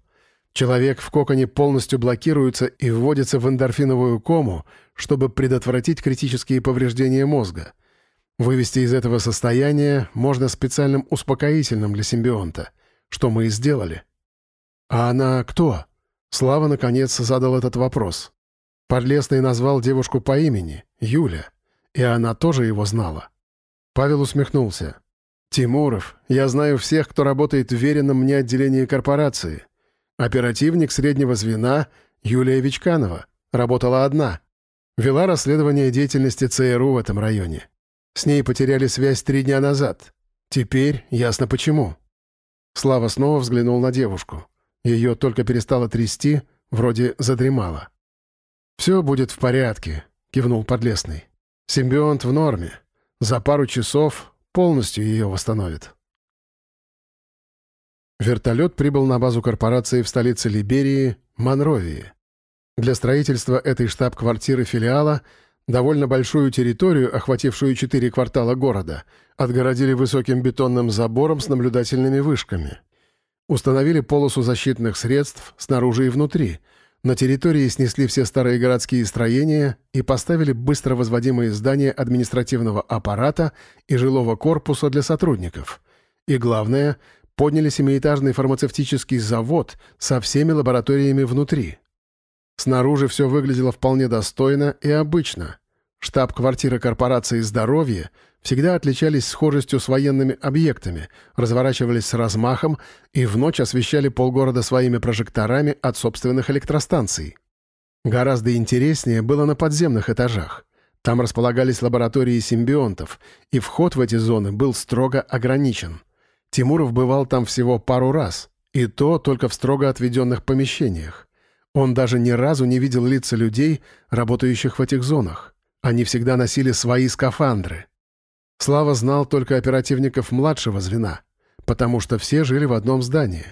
«Человек в коконе полностью блокируется и вводится в эндорфиновую кому, чтобы предотвратить критические повреждения мозга. Вывести из этого состояния можно специальным успокоительным для симбионта, что мы и сделали. «А она кто?» Слава, наконец, задал этот вопрос. Подлесный назвал девушку по имени, Юля, и она тоже его знала. Павел усмехнулся. «Тимуров, я знаю всех, кто работает в веренном мне отделении корпорации. Оперативник среднего звена Юлия Вичканова. Работала одна. Вела расследование деятельности ЦРУ в этом районе. С ней потеряли связь три дня назад. Теперь ясно почему». Слава снова взглянул на девушку. Ее только перестало трясти, вроде задремала. «Все будет в порядке», — кивнул Подлесный. «Симбионт в норме. За пару часов полностью ее восстановит». Вертолет прибыл на базу корпорации в столице Либерии, Монровии. Для строительства этой штаб-квартиры филиала — Довольно большую территорию, охватившую четыре квартала города, отгородили высоким бетонным забором с наблюдательными вышками. Установили полосу защитных средств снаружи и внутри. На территории снесли все старые городские строения и поставили быстро возводимые здания административного аппарата и жилого корпуса для сотрудников. И главное, подняли семиэтажный фармацевтический завод со всеми лабораториями внутри. Снаружи все выглядело вполне достойно и обычно. Штаб-квартира корпорации «Здоровье» всегда отличались схожестью с военными объектами, разворачивались с размахом и в ночь освещали полгорода своими прожекторами от собственных электростанций. Гораздо интереснее было на подземных этажах. Там располагались лаборатории симбионтов, и вход в эти зоны был строго ограничен. Тимуров бывал там всего пару раз, и то только в строго отведенных помещениях. Он даже ни разу не видел лица людей, работающих в этих зонах. Они всегда носили свои скафандры. Слава знал только оперативников младшего звена, потому что все жили в одном здании.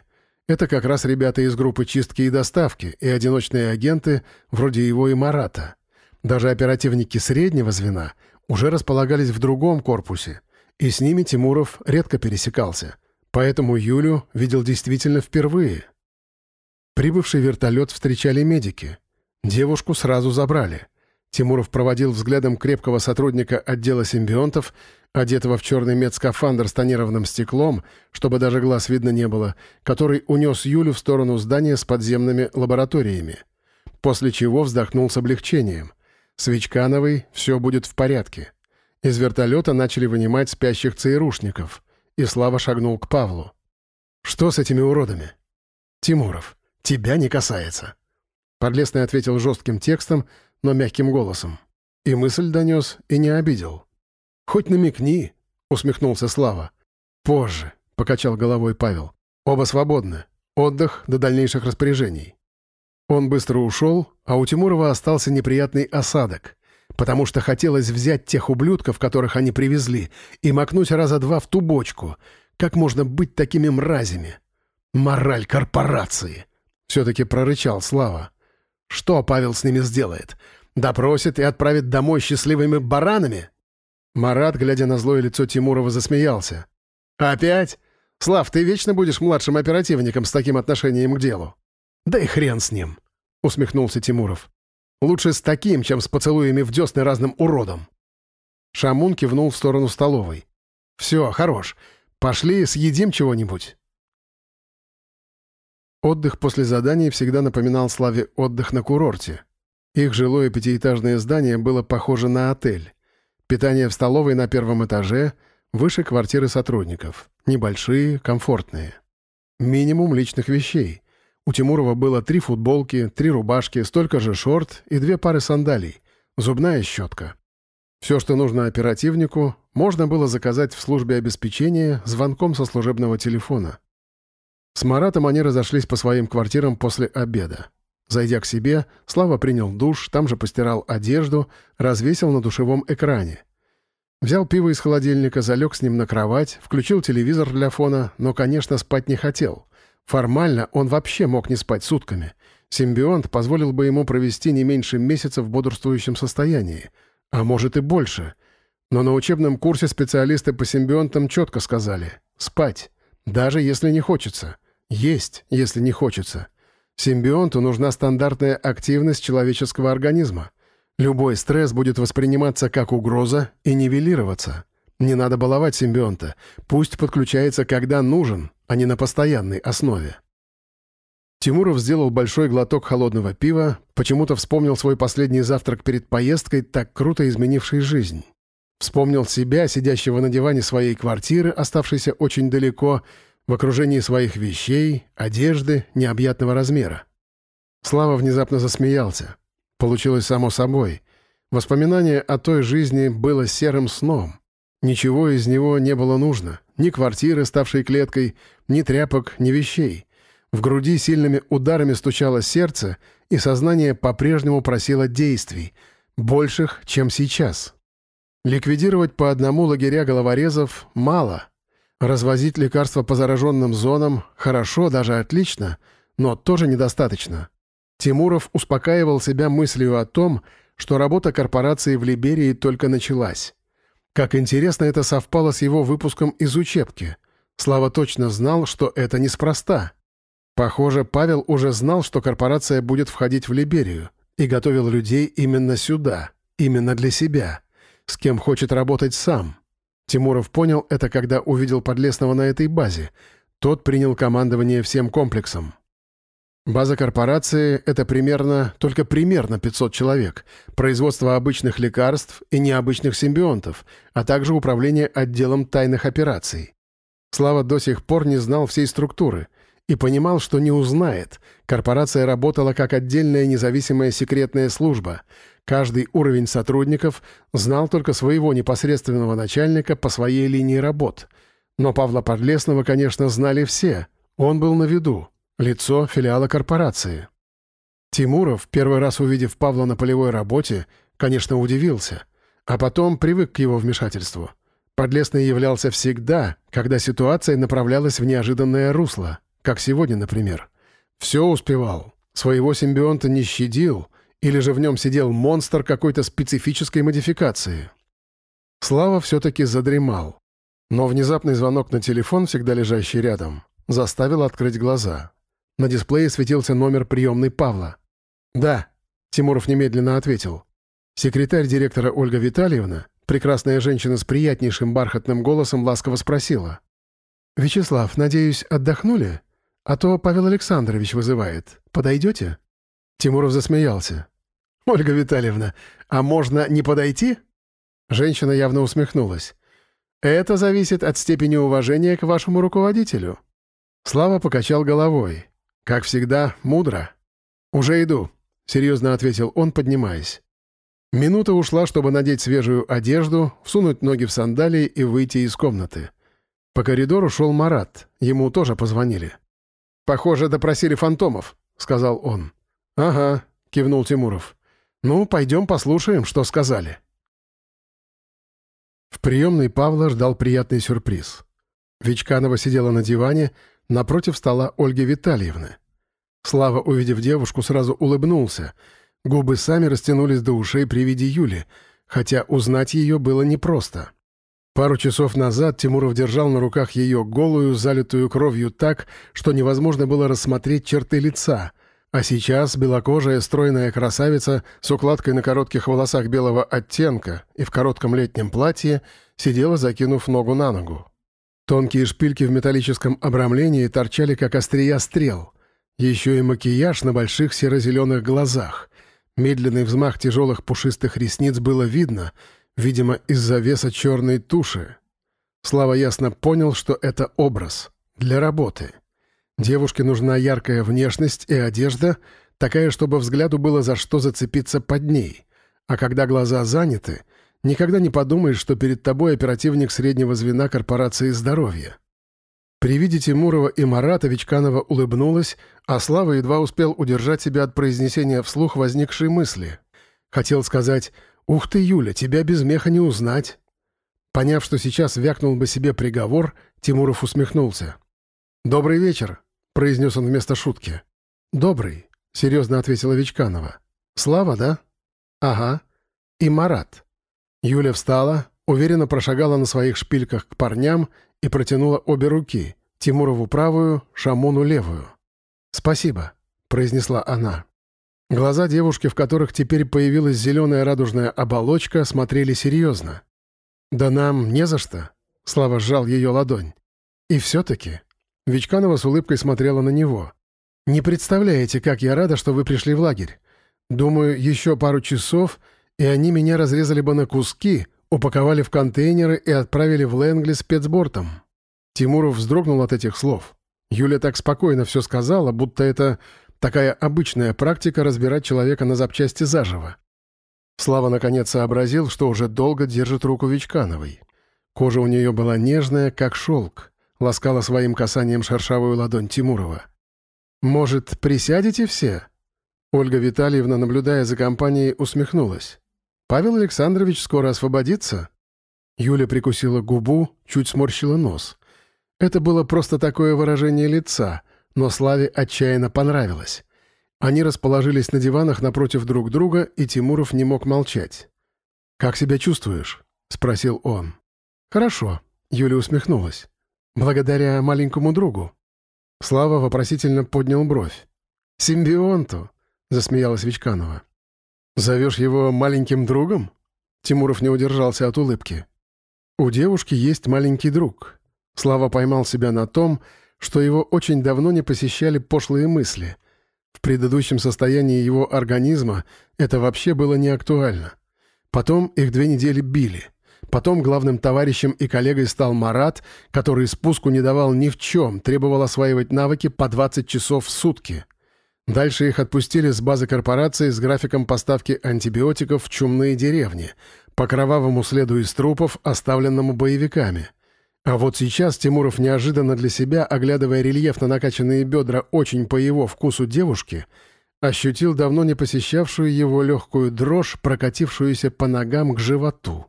Это как раз ребята из группы чистки и доставки и одиночные агенты, вроде его и Марата. Даже оперативники среднего звена уже располагались в другом корпусе, и с ними Тимуров редко пересекался. Поэтому Юлю видел действительно впервые — Прибывший вертолет встречали медики. Девушку сразу забрали. Тимуров проводил взглядом крепкого сотрудника отдела симбионтов, одетого в черный медскафандр с тонированным стеклом, чтобы даже глаз видно не было, который унес Юлю в сторону здания с подземными лабораториями. После чего вздохнул с облегчением. С Вичкановой все будет в порядке. Из вертолета начали вынимать спящих ЦРУшников, и Слава шагнул к Павлу. «Что с этими уродами?» «Тимуров, тебя не касается». Подлесный ответил жестким текстом, но мягким голосом. И мысль донес, и не обидел. «Хоть намекни», — усмехнулся Слава. «Позже», — покачал головой Павел. «Оба свободны. Отдых до дальнейших распоряжений». Он быстро ушел, а у Тимурова остался неприятный осадок, потому что хотелось взять тех ублюдков, которых они привезли, и макнуть раза два в ту бочку. Как можно быть такими мразями? Мораль корпорации! Все-таки прорычал Слава. Что Павел с ними сделает? Допросит и отправит домой счастливыми баранами? Марат, глядя на злое лицо Тимурова, засмеялся. «Опять? Слав, ты вечно будешь младшим оперативником с таким отношением к делу?» «Да и хрен с ним», — усмехнулся Тимуров. «Лучше с таким, чем с поцелуями в десны разным уродом». Шамун кивнул в сторону столовой. «Все, хорош. Пошли, съедим чего-нибудь». Отдых после заданий всегда напоминал Славе отдых на курорте. Их жилое пятиэтажное здание было похоже на отель. Питание в столовой на первом этаже, выше квартиры сотрудников. Небольшие, комфортные. Минимум личных вещей. У Тимурова было три футболки, три рубашки, столько же шорт и две пары сандалий. Зубная щетка. Все, что нужно оперативнику, можно было заказать в службе обеспечения звонком со служебного телефона. С Маратом они разошлись по своим квартирам после обеда. Зайдя к себе, Слава принял душ, там же постирал одежду, развесил на душевом экране. Взял пиво из холодильника, залег с ним на кровать, включил телевизор для фона, но, конечно, спать не хотел. Формально он вообще мог не спать сутками. Симбионт позволил бы ему провести не меньше месяца в бодрствующем состоянии. А может и больше. Но на учебном курсе специалисты по симбионтам четко сказали «спать, даже если не хочется, есть, если не хочется». Симбионту нужна стандартная активность человеческого организма. Любой стресс будет восприниматься как угроза и нивелироваться. Не надо баловать симбионта. Пусть подключается, когда нужен, а не на постоянной основе. Тимуров сделал большой глоток холодного пива, почему-то вспомнил свой последний завтрак перед поездкой, так круто изменивший жизнь. Вспомнил себя, сидящего на диване своей квартиры, оставшейся очень далеко, в окружении своих вещей, одежды необъятного размера. Слава внезапно засмеялся. Получилось само собой. Воспоминание о той жизни было серым сном. Ничего из него не было нужно. Ни квартиры, ставшей клеткой, ни тряпок, ни вещей. В груди сильными ударами стучало сердце, и сознание по-прежнему просило действий, больших, чем сейчас. Ликвидировать по одному лагеря головорезов мало — Развозить лекарства по зараженным зонам хорошо, даже отлично, но тоже недостаточно. Тимуров успокаивал себя мыслью о том, что работа корпорации в Либерии только началась. Как интересно это совпало с его выпуском из учебки. Слава точно знал, что это неспроста. Похоже, Павел уже знал, что корпорация будет входить в Либерию, и готовил людей именно сюда, именно для себя, с кем хочет работать сам. Тимуров понял это, когда увидел Подлесного на этой базе. Тот принял командование всем комплексом. База корпорации — это примерно, только примерно 500 человек, производство обычных лекарств и необычных симбионтов, а также управление отделом тайных операций. Слава до сих пор не знал всей структуры и понимал, что не узнает. Корпорация работала как отдельная независимая секретная служба — Каждый уровень сотрудников знал только своего непосредственного начальника по своей линии работ. Но Павла Подлесного, конечно, знали все. Он был на виду. Лицо филиала корпорации. Тимуров, первый раз увидев Павла на полевой работе, конечно, удивился. А потом привык к его вмешательству. Подлесный являлся всегда, когда ситуация направлялась в неожиданное русло, как сегодня, например. Все успевал. Своего симбионта не щадил, или же в нем сидел монстр какой-то специфической модификации. Слава все-таки задремал. Но внезапный звонок на телефон, всегда лежащий рядом, заставил открыть глаза. На дисплее светился номер приемной Павла. «Да», — Тимуров немедленно ответил. Секретарь директора Ольга Витальевна, прекрасная женщина с приятнейшим бархатным голосом, ласково спросила. «Вячеслав, надеюсь, отдохнули? А то Павел Александрович вызывает. Подойдете?» Тимуров засмеялся. «Ольга Витальевна, а можно не подойти?» Женщина явно усмехнулась. «Это зависит от степени уважения к вашему руководителю». Слава покачал головой. «Как всегда, мудро». «Уже иду», — серьезно ответил он, поднимаясь. Минута ушла, чтобы надеть свежую одежду, всунуть ноги в сандалии и выйти из комнаты. По коридору шел Марат, ему тоже позвонили. «Похоже, допросили фантомов», — сказал он. «Ага», — кивнул Тимуров. «Ну, пойдем послушаем, что сказали». В приемной Павла ждал приятный сюрприз. Вичканова сидела на диване напротив стола Ольги Витальевны. Слава, увидев девушку, сразу улыбнулся. Губы сами растянулись до ушей при виде Юли, хотя узнать ее было непросто. Пару часов назад Тимуров держал на руках ее голую, залитую кровью так, что невозможно было рассмотреть черты лица, а сейчас белокожая стройная красавица с укладкой на коротких волосах белого оттенка и в коротком летнем платье сидела, закинув ногу на ногу. Тонкие шпильки в металлическом обрамлении торчали, как острия стрел. Еще и макияж на больших серо-зеленых глазах. Медленный взмах тяжелых пушистых ресниц было видно — видимо, из-за веса черной туши. Слава ясно понял, что это образ для работы. Девушке нужна яркая внешность и одежда, такая, чтобы взгляду было за что зацепиться под ней. А когда глаза заняты, никогда не подумаешь, что перед тобой оперативник среднего звена корпорации здоровья. При виде Тимурова и Марата Вичканова улыбнулась, а Слава едва успел удержать себя от произнесения вслух возникшей мысли. Хотел сказать «Ух ты, Юля, тебя без меха не узнать!» Поняв, что сейчас вякнул бы себе приговор, Тимуров усмехнулся. «Добрый вечер», — произнес он вместо шутки. «Добрый», — серьезно ответила Вичканова. «Слава, да?» «Ага. И Марат». Юля встала, уверенно прошагала на своих шпильках к парням и протянула обе руки, Тимурову правую, Шамону левую. «Спасибо», — произнесла она. Глаза девушки, в которых теперь появилась зеленая радужная оболочка, смотрели серьезно. «Да нам не за что», — Слава сжал ее ладонь. «И все-таки...» Вичканова с улыбкой смотрела на него. «Не представляете, как я рада, что вы пришли в лагерь. Думаю, еще пару часов, и они меня разрезали бы на куски, упаковали в контейнеры и отправили в Лэнгли спецбортом». Тимуров вздрогнул от этих слов. Юля так спокойно все сказала, будто это Такая обычная практика разбирать человека на запчасти заживо. Слава наконец сообразил, что уже долго держит руку Вичкановой. Кожа у нее была нежная, как шелк, ласкала своим касанием шершавую ладонь Тимурова. «Может, присядете все?» Ольга Витальевна, наблюдая за компанией, усмехнулась. «Павел Александрович скоро освободится?» Юля прикусила губу, чуть сморщила нос. Это было просто такое выражение лица — но Славе отчаянно понравилось. Они расположились на диванах напротив друг друга, и Тимуров не мог молчать. «Как себя чувствуешь?» — спросил он. «Хорошо», — Юля усмехнулась. «Благодаря маленькому другу». Слава вопросительно поднял бровь. «Симбионту», — засмеялась Вичканова. «Зовешь его маленьким другом?» Тимуров не удержался от улыбки. «У девушки есть маленький друг». Слава поймал себя на том, что его очень давно не посещали пошлые мысли. В предыдущем состоянии его организма это вообще было не актуально. Потом их две недели били. Потом главным товарищем и коллегой стал Марат, который спуску не давал ни в чем, требовал осваивать навыки по 20 часов в сутки. Дальше их отпустили с базы корпорации с графиком поставки антибиотиков в чумные деревни, по кровавому следу из трупов, оставленному боевиками. А вот сейчас Тимуров неожиданно для себя, оглядывая рельеф на накачанные бедра очень по его вкусу девушки, ощутил давно не посещавшую его легкую дрожь, прокатившуюся по ногам к животу.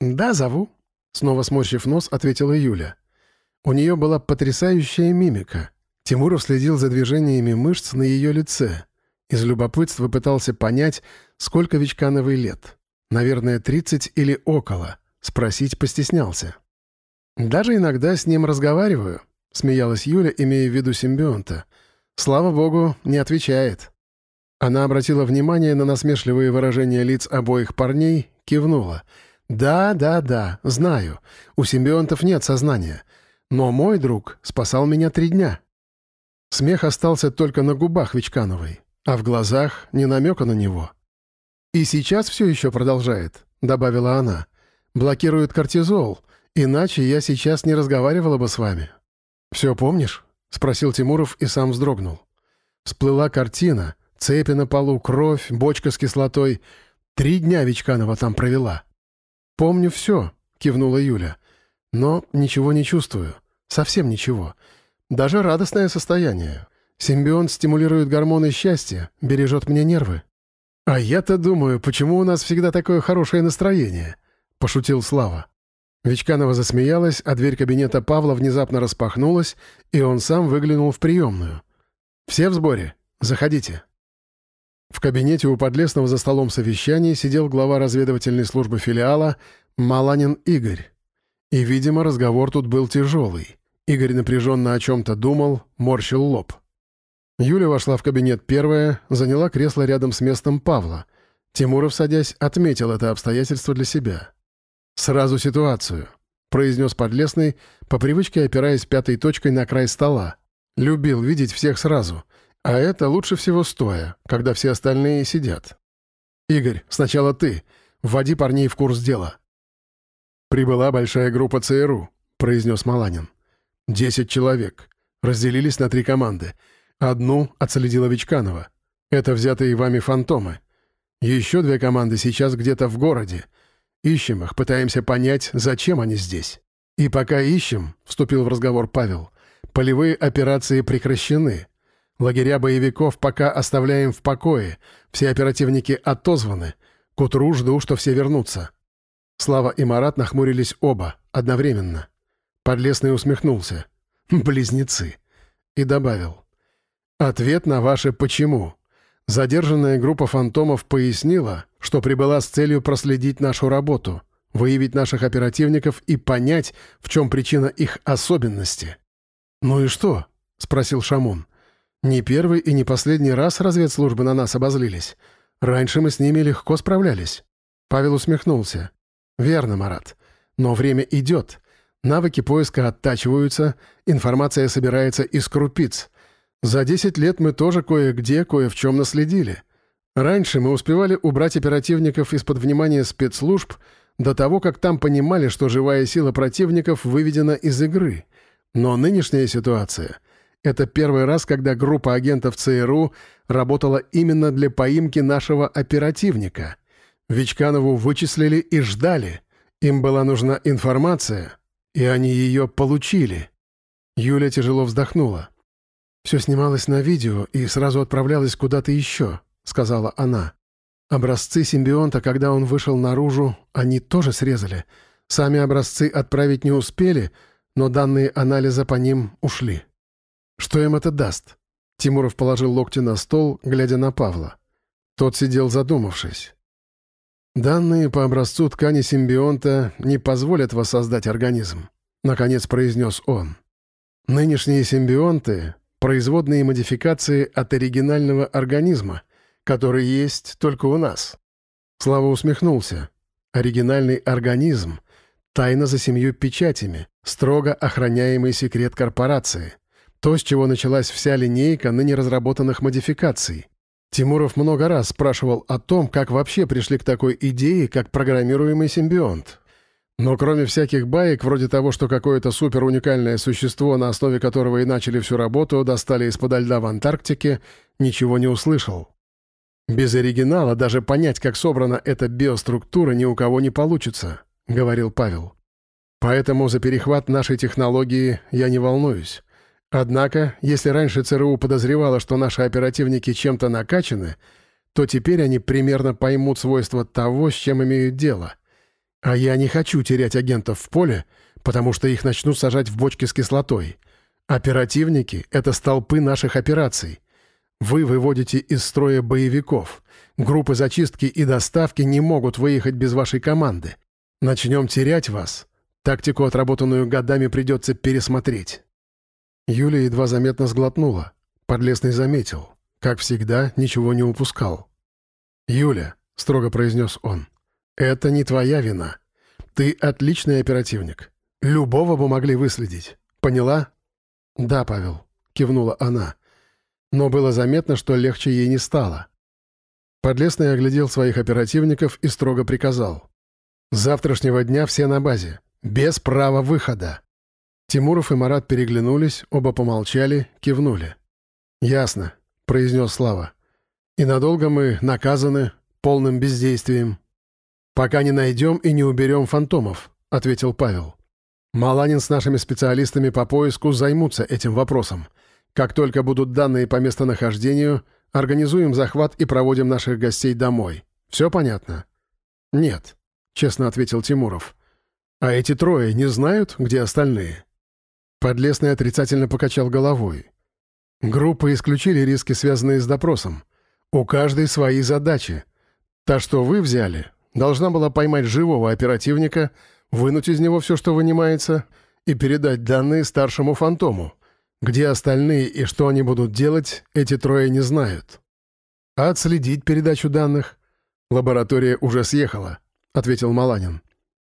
«Да, зову», — снова сморщив нос, ответила Юля. У нее была потрясающая мимика. Тимуров следил за движениями мышц на ее лице. Из любопытства пытался понять, сколько Вичкановой лет. Наверное, 30 или около. Спросить постеснялся. «Даже иногда с ним разговариваю», — смеялась Юля, имея в виду симбионта. «Слава богу, не отвечает». Она обратила внимание на насмешливые выражения лиц обоих парней, кивнула. «Да, да, да, знаю. У симбионтов нет сознания. Но мой друг спасал меня три дня». Смех остался только на губах Вичкановой, а в глазах не намека на него. «И сейчас все еще продолжает», — добавила она. «Блокирует кортизол, иначе я сейчас не разговаривала бы с вами». «Все помнишь?» — спросил Тимуров и сам вздрогнул. Всплыла картина, цепи на полу, кровь, бочка с кислотой. Три дня Вичканова там провела. «Помню все», — кивнула Юля. «Но ничего не чувствую. Совсем ничего. Даже радостное состояние. Симбион стимулирует гормоны счастья, бережет мне нервы». «А я-то думаю, почему у нас всегда такое хорошее настроение?» — пошутил Слава. Вичканова засмеялась, а дверь кабинета Павла внезапно распахнулась, и он сам выглянул в приемную. «Все в сборе? Заходите». В кабинете у Подлесного за столом совещаний сидел глава разведывательной службы филиала Маланин Игорь. И, видимо, разговор тут был тяжелый. Игорь напряженно о чем-то думал, морщил лоб. Юля вошла в кабинет первая, заняла кресло рядом с местом Павла. Тимуров, садясь, отметил это обстоятельство для себя. «Сразу ситуацию», — произнес Подлесный, по привычке опираясь пятой точкой на край стола. «Любил видеть всех сразу, а это лучше всего стоя, когда все остальные сидят. Игорь, сначала ты. Вводи парней в курс дела». «Прибыла большая группа ЦРУ», — произнес Маланин. «Десять человек. Разделились на три команды. Одну отследила Вичканова. Это взятые вами фантомы. Еще две команды сейчас где-то в городе. Ищем их, пытаемся понять, зачем они здесь. И пока ищем, — вступил в разговор Павел, — полевые операции прекращены. Лагеря боевиков пока оставляем в покое, все оперативники отозваны. К утру жду, что все вернутся. Слава и Марат нахмурились оба, одновременно. Подлесный усмехнулся. «Близнецы». И добавил. «Ответ на ваше «почему». Задержанная группа фантомов пояснила, что прибыла с целью проследить нашу работу, выявить наших оперативников и понять, в чем причина их особенности. «Ну и что?» — спросил Шамун. «Не первый и не последний раз разведслужбы на нас обозлились. Раньше мы с ними легко справлялись». Павел усмехнулся. «Верно, Марат. Но время идет. Навыки поиска оттачиваются, информация собирается из крупиц. За 10 лет мы тоже кое-где, кое в чем наследили. Раньше мы успевали убрать оперативников из-под внимания спецслужб до того, как там понимали, что живая сила противников выведена из игры. Но нынешняя ситуация — это первый раз, когда группа агентов ЦРУ работала именно для поимки нашего оперативника. Вичканову вычислили и ждали. Им была нужна информация, и они ее получили. Юля тяжело вздохнула. «Все снималось на видео и сразу отправлялось куда-то еще», — сказала она. «Образцы симбионта, когда он вышел наружу, они тоже срезали. Сами образцы отправить не успели, но данные анализа по ним ушли». «Что им это даст?» Тимуров положил локти на стол, глядя на Павла. Тот сидел задумавшись. «Данные по образцу ткани симбионта не позволят воссоздать организм», — наконец произнес он. «Нынешние симбионты производные модификации от оригинального организма, который есть только у нас. Слава усмехнулся. Оригинальный организм — тайна за семью печатями, строго охраняемый секрет корпорации. То, с чего началась вся линейка ныне разработанных модификаций. Тимуров много раз спрашивал о том, как вообще пришли к такой идее, как программируемый симбионт. Но кроме всяких баек, вроде того, что какое-то супер-уникальное существо, на основе которого и начали всю работу, достали из-под льда в Антарктике, ничего не услышал. «Без оригинала даже понять, как собрана эта биоструктура, ни у кого не получится», — говорил Павел. «Поэтому за перехват нашей технологии я не волнуюсь. Однако, если раньше ЦРУ подозревало, что наши оперативники чем-то накачаны, то теперь они примерно поймут свойства того, с чем имеют дело — а я не хочу терять агентов в поле, потому что их начнут сажать в бочки с кислотой. Оперативники — это столпы наших операций. Вы выводите из строя боевиков. Группы зачистки и доставки не могут выехать без вашей команды. Начнем терять вас. Тактику, отработанную годами, придется пересмотреть». Юлия едва заметно сглотнула. Подлесный заметил. Как всегда, ничего не упускал. «Юля», — строго произнес он, — «это не твоя вина. Ты отличный оперативник. Любого бы могли выследить. Поняла?» «Да, Павел», — кивнула она. Но было заметно, что легче ей не стало. Подлесный оглядел своих оперативников и строго приказал. «С завтрашнего дня все на базе. Без права выхода». Тимуров и Марат переглянулись, оба помолчали, кивнули. «Ясно», — произнес Слава. «И надолго мы наказаны полным бездействием?» «Пока не найдем и не уберем фантомов», — ответил Павел. «Маланин с нашими специалистами по поиску займутся этим вопросом. Как только будут данные по местонахождению, организуем захват и проводим наших гостей домой. Все понятно?» «Нет», — честно ответил Тимуров. «А эти трое не знают, где остальные?» Подлесный отрицательно покачал головой. Группы исключили риски, связанные с допросом. У каждой свои задачи. Та, что вы взяли, должна была поймать живого оперативника, вынуть из него все, что вынимается, и передать данные старшему фантому. Где остальные и что они будут делать, эти трое не знают. Отследить передачу данных? Лаборатория уже съехала, ответил Маланин.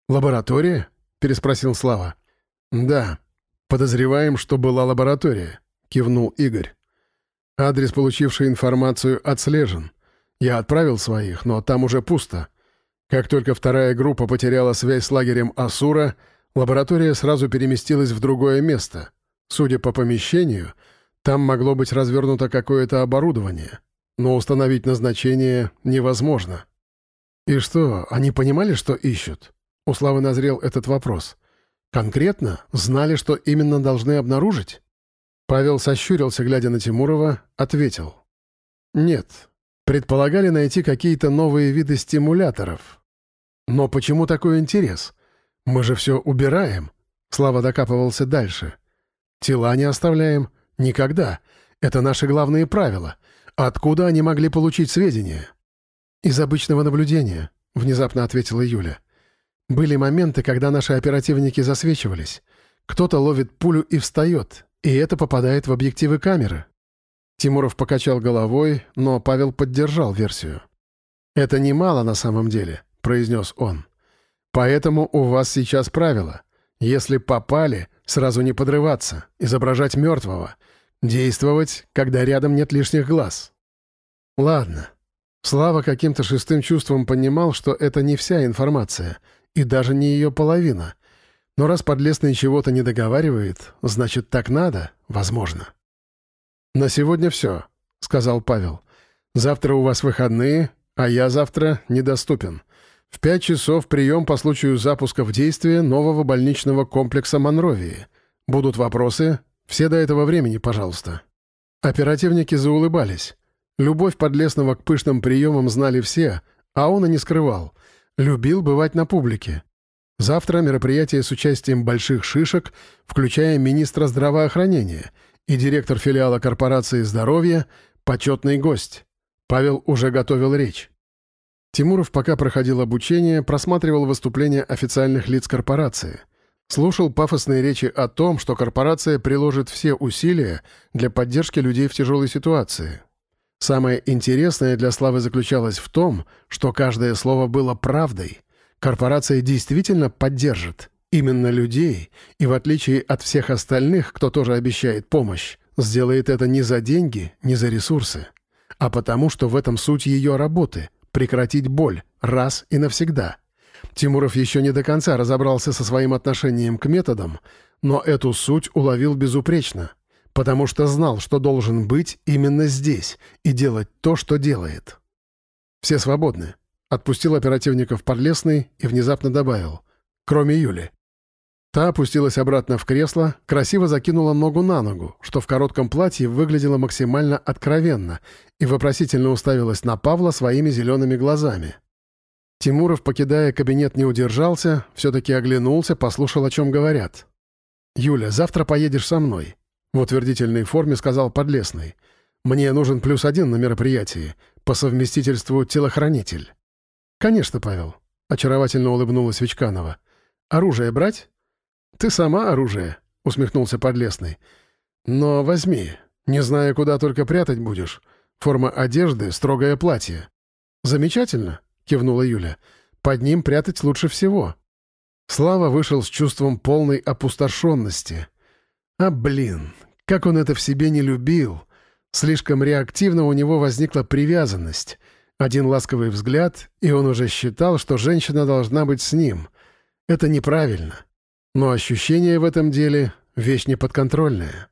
Лаборатория? переспросил Слава. Да. Подозреваем, что была лаборатория, кивнул Игорь. Адрес, получивший информацию, отслежен. Я отправил своих, но там уже пусто. Как только вторая группа потеряла связь с лагерем Асура, лаборатория сразу переместилась в другое место. Судя по помещению, там могло быть развернуто какое-то оборудование, но установить назначение невозможно. И что, они понимали, что ищут? У Славы назрел этот вопрос. Конкретно знали, что именно должны обнаружить? Павел сощурился, глядя на Тимурова, ответил. «Нет. Предполагали найти какие-то новые виды стимуляторов. Но почему такой интерес? Мы же все убираем». Слава докапывался дальше. Тела не оставляем. Никогда. Это наши главные правила. Откуда они могли получить сведения? Из обычного наблюдения, внезапно ответила Юля. Были моменты, когда наши оперативники засвечивались. Кто-то ловит пулю и встает, и это попадает в объективы камеры. Тимуров покачал головой, но Павел поддержал версию. «Это немало на самом деле», — произнес он. «Поэтому у вас сейчас правило. Если попали, Сразу не подрываться, изображать мертвого. Действовать, когда рядом нет лишних глаз. Ладно. Слава каким-то шестым чувством понимал, что это не вся информация, и даже не ее половина. Но раз Подлесный чего-то не договаривает, значит, так надо, возможно. «На сегодня все», — сказал Павел. «Завтра у вас выходные, а я завтра недоступен. В пять часов прием по случаю запуска в действие нового больничного комплекса Монровии. Будут вопросы? Все до этого времени, пожалуйста». Оперативники заулыбались. Любовь Подлесного к пышным приемам знали все, а он и не скрывал. Любил бывать на публике. Завтра мероприятие с участием больших шишек, включая министра здравоохранения и директор филиала корпорации здоровья, почетный гость. Павел уже готовил речь. Тимуров, пока проходил обучение, просматривал выступления официальных лиц корпорации. Слушал пафосные речи о том, что корпорация приложит все усилия для поддержки людей в тяжелой ситуации. Самое интересное для Славы заключалось в том, что каждое слово было правдой. Корпорация действительно поддержит именно людей, и в отличие от всех остальных, кто тоже обещает помощь, сделает это не за деньги, не за ресурсы, а потому, что в этом суть ее работы — прекратить боль раз и навсегда. Тимуров еще не до конца разобрался со своим отношением к методам, но эту суть уловил безупречно, потому что знал, что должен быть именно здесь и делать то, что делает. «Все свободны», — отпустил оперативников Подлесный и внезапно добавил, «кроме Юли». Та опустилась обратно в кресло, красиво закинула ногу на ногу, что в коротком платье выглядело максимально откровенно, и вопросительно уставилась на Павла своими зелеными глазами. Тимуров, покидая кабинет, не удержался, все-таки оглянулся, послушал, о чем говорят. «Юля, завтра поедешь со мной», — в утвердительной форме сказал Подлесный. «Мне нужен плюс один на мероприятии, по совместительству телохранитель». «Конечно, Павел», — очаровательно улыбнулась Вичканова. «Оружие брать?» «Ты сама оружие», — усмехнулся Подлесный. «Но возьми. Не знаю, куда только прятать будешь. форма одежды — строгое платье. «Замечательно», — кивнула Юля. «Под ним прятать лучше всего». Слава вышел с чувством полной опустошенности. А блин, как он это в себе не любил. Слишком реактивно у него возникла привязанность. Один ласковый взгляд, и он уже считал, что женщина должна быть с ним. Это неправильно. Но ощущение в этом деле — вещь неподконтрольная.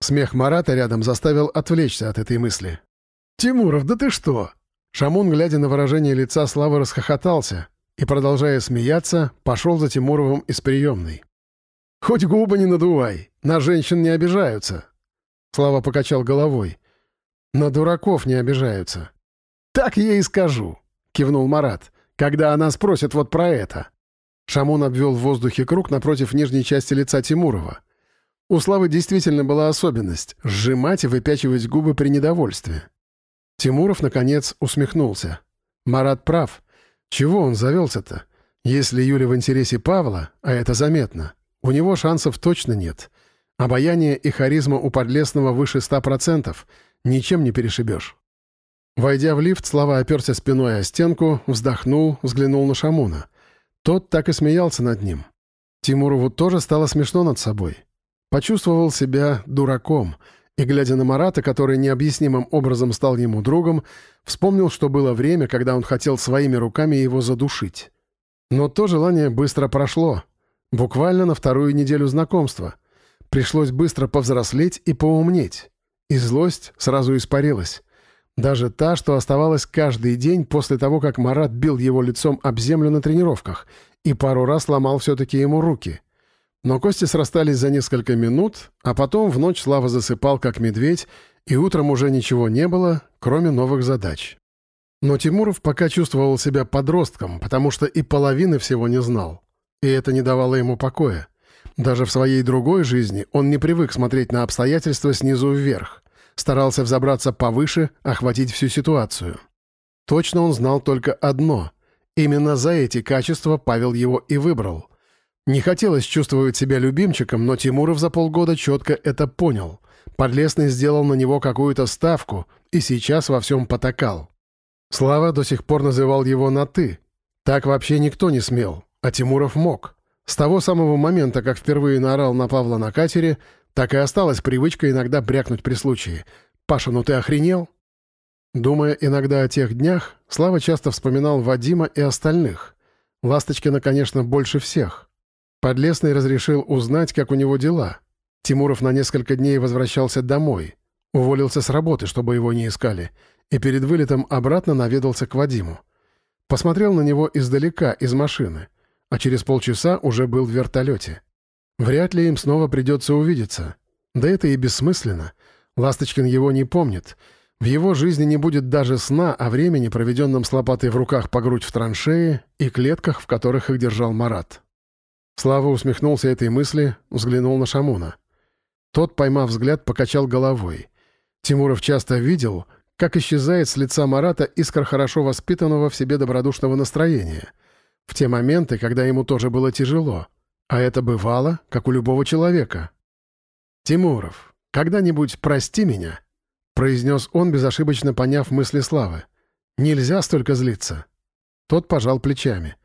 Смех Марата рядом заставил отвлечься от этой мысли. «Тимуров, да ты что?» Шамун, глядя на выражение лица Славы, расхохотался и, продолжая смеяться, пошел за Тимуровым из приемной. «Хоть губы не надувай, на женщин не обижаются». Слава покачал головой. «На дураков не обижаются». «Так я и скажу», — кивнул Марат, «когда она спросит вот про это». Шамун обвел в воздухе круг напротив нижней части лица Тимурова. У Славы действительно была особенность — сжимать и выпячивать губы при недовольстве. Тимуров, наконец, усмехнулся. Марат прав. Чего он завелся-то? Если Юля в интересе Павла, а это заметно, у него шансов точно нет. Обаяние и харизма у Подлесного выше ста процентов. Ничем не перешибешь. Войдя в лифт, Слава оперся спиной о стенку, вздохнул, взглянул на Шамуна. Тот так и смеялся над ним. Тимурову тоже стало смешно над собой. Почувствовал себя дураком — и, глядя на Марата, который необъяснимым образом стал ему другом, вспомнил, что было время, когда он хотел своими руками его задушить. Но то желание быстро прошло. Буквально на вторую неделю знакомства. Пришлось быстро повзрослеть и поумнеть. И злость сразу испарилась. Даже та, что оставалась каждый день после того, как Марат бил его лицом об землю на тренировках и пару раз ломал все-таки ему руки — но кости срастались за несколько минут, а потом в ночь Слава засыпал, как медведь, и утром уже ничего не было, кроме новых задач. Но Тимуров пока чувствовал себя подростком, потому что и половины всего не знал. И это не давало ему покоя. Даже в своей другой жизни он не привык смотреть на обстоятельства снизу вверх. Старался взобраться повыше, охватить всю ситуацию. Точно он знал только одно. Именно за эти качества Павел его и выбрал — не хотелось чувствовать себя любимчиком, но Тимуров за полгода четко это понял. Подлесный сделал на него какую-то ставку и сейчас во всем потакал. Слава до сих пор называл его на «ты». Так вообще никто не смел, а Тимуров мог. С того самого момента, как впервые наорал на Павла на катере, так и осталась привычка иногда брякнуть при случае. «Паша, ну ты охренел?» Думая иногда о тех днях, Слава часто вспоминал Вадима и остальных. Ласточкина, конечно, больше всех. Подлесный разрешил узнать, как у него дела. Тимуров на несколько дней возвращался домой. Уволился с работы, чтобы его не искали. И перед вылетом обратно наведался к Вадиму. Посмотрел на него издалека, из машины. А через полчаса уже был в вертолете. Вряд ли им снова придется увидеться. Да это и бессмысленно. Ласточкин его не помнит. В его жизни не будет даже сна о времени, проведенном с лопатой в руках по грудь в траншее и клетках, в которых их держал Марат. Слава усмехнулся этой мысли, взглянул на Шамуна. Тот, поймав взгляд, покачал головой. Тимуров часто видел, как исчезает с лица Марата искра хорошо воспитанного в себе добродушного настроения. В те моменты, когда ему тоже было тяжело. А это бывало, как у любого человека. «Тимуров, когда-нибудь прости меня», — произнес он, безошибочно поняв мысли Славы. «Нельзя столько злиться». Тот пожал плечами.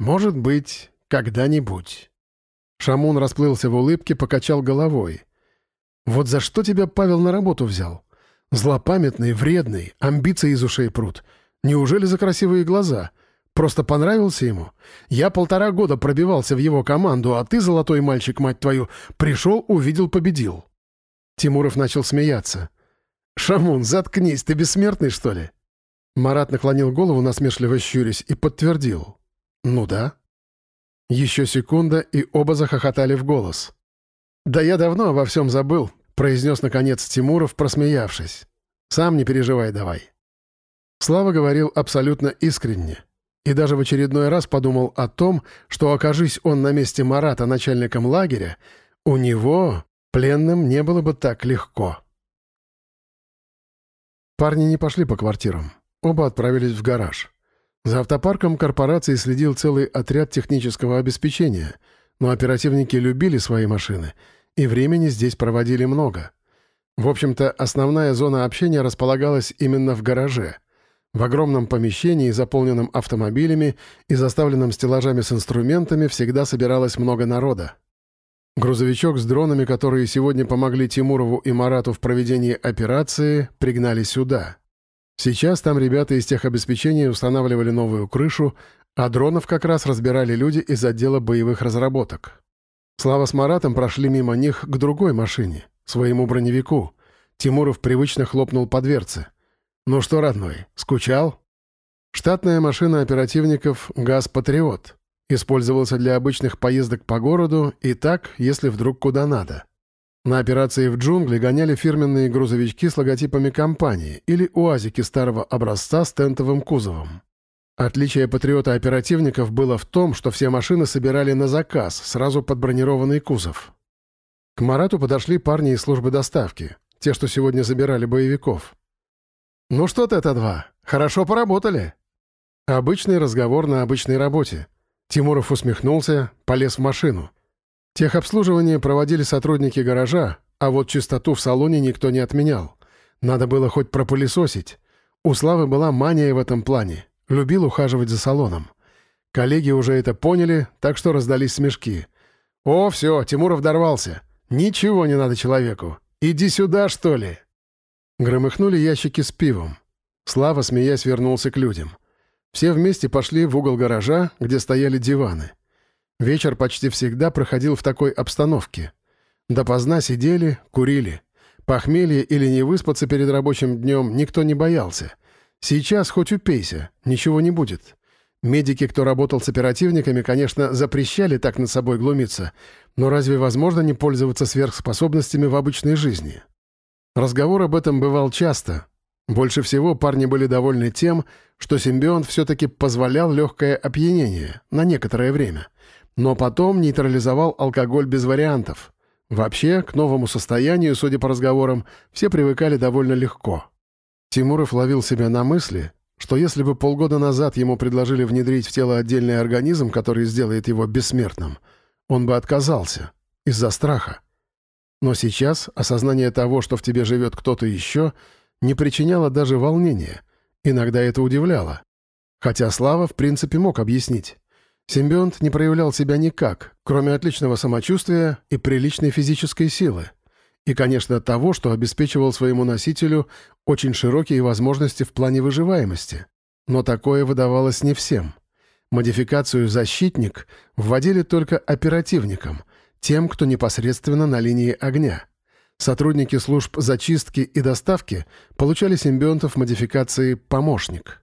«Может быть, когда-нибудь». Шамун расплылся в улыбке, покачал головой. «Вот за что тебя Павел на работу взял? Злопамятный, вредный, амбиции из ушей прут. Неужели за красивые глаза? Просто понравился ему? Я полтора года пробивался в его команду, а ты, золотой мальчик, мать твою, пришел, увидел, победил». Тимуров начал смеяться. «Шамун, заткнись, ты бессмертный, что ли?» Марат наклонил голову, насмешливо щурясь, и подтвердил. «Ну да». Еще секунда, и оба захохотали в голос. «Да я давно обо всем забыл», — произнес, наконец, Тимуров, просмеявшись. «Сам не переживай давай». Слава говорил абсолютно искренне. И даже в очередной раз подумал о том, что, окажись он на месте Марата начальником лагеря, у него, пленным, не было бы так легко. Парни не пошли по квартирам. Оба отправились в гараж. За автопарком корпорации следил целый отряд технического обеспечения, но оперативники любили свои машины, и времени здесь проводили много. В общем-то, основная зона общения располагалась именно в гараже. В огромном помещении, заполненном автомобилями и заставленном стеллажами с инструментами, всегда собиралось много народа. Грузовичок с дронами, которые сегодня помогли Тимурову и Марату в проведении операции, пригнали сюда. Сейчас там ребята из техобеспечения устанавливали новую крышу, а дронов как раз разбирали люди из отдела боевых разработок. Слава с Маратом прошли мимо них к другой машине, своему броневику. Тимуров привычно хлопнул по дверце. «Ну что, родной, скучал?» Штатная машина оперативников «ГАЗ Патриот» использовался для обычных поездок по городу и так, если вдруг куда надо. На операции в джунгли гоняли фирменные грузовички с логотипами компании или уазики старого образца с тентовым кузовом. Отличие патриота-оперативников было в том, что все машины собирали на заказ, сразу под бронированный кузов. К Марату подошли парни из службы доставки, те, что сегодня забирали боевиков. «Ну что ты, это два? Хорошо поработали». Обычный разговор на обычной работе. Тимуров усмехнулся, полез в машину. Техобслуживание проводили сотрудники гаража, а вот чистоту в салоне никто не отменял. Надо было хоть пропылесосить. У Славы была мания в этом плане. Любил ухаживать за салоном. Коллеги уже это поняли, так что раздались смешки. «О, все, Тимуров дорвался. Ничего не надо человеку. Иди сюда, что ли?» Громыхнули ящики с пивом. Слава, смеясь, вернулся к людям. Все вместе пошли в угол гаража, где стояли диваны. Вечер почти всегда проходил в такой обстановке. Допоздна сидели, курили. Похмелье или не выспаться перед рабочим днем никто не боялся. Сейчас хоть упейся, ничего не будет. Медики, кто работал с оперативниками, конечно, запрещали так над собой глумиться, но разве возможно не пользоваться сверхспособностями в обычной жизни? Разговор об этом бывал часто. Больше всего парни были довольны тем, что симбионт все-таки позволял легкое опьянение на некоторое время — но потом нейтрализовал алкоголь без вариантов. Вообще, к новому состоянию, судя по разговорам, все привыкали довольно легко. Тимуров ловил себя на мысли, что если бы полгода назад ему предложили внедрить в тело отдельный организм, который сделает его бессмертным, он бы отказался из-за страха. Но сейчас осознание того, что в тебе живет кто-то еще, не причиняло даже волнения. Иногда это удивляло. Хотя Слава, в принципе, мог объяснить. Симбионт не проявлял себя никак, кроме отличного самочувствия и приличной физической силы. И, конечно, того, что обеспечивал своему носителю очень широкие возможности в плане выживаемости. Но такое выдавалось не всем. Модификацию «защитник» вводили только оперативникам, тем, кто непосредственно на линии огня. Сотрудники служб зачистки и доставки получали симбионтов модификации «помощник».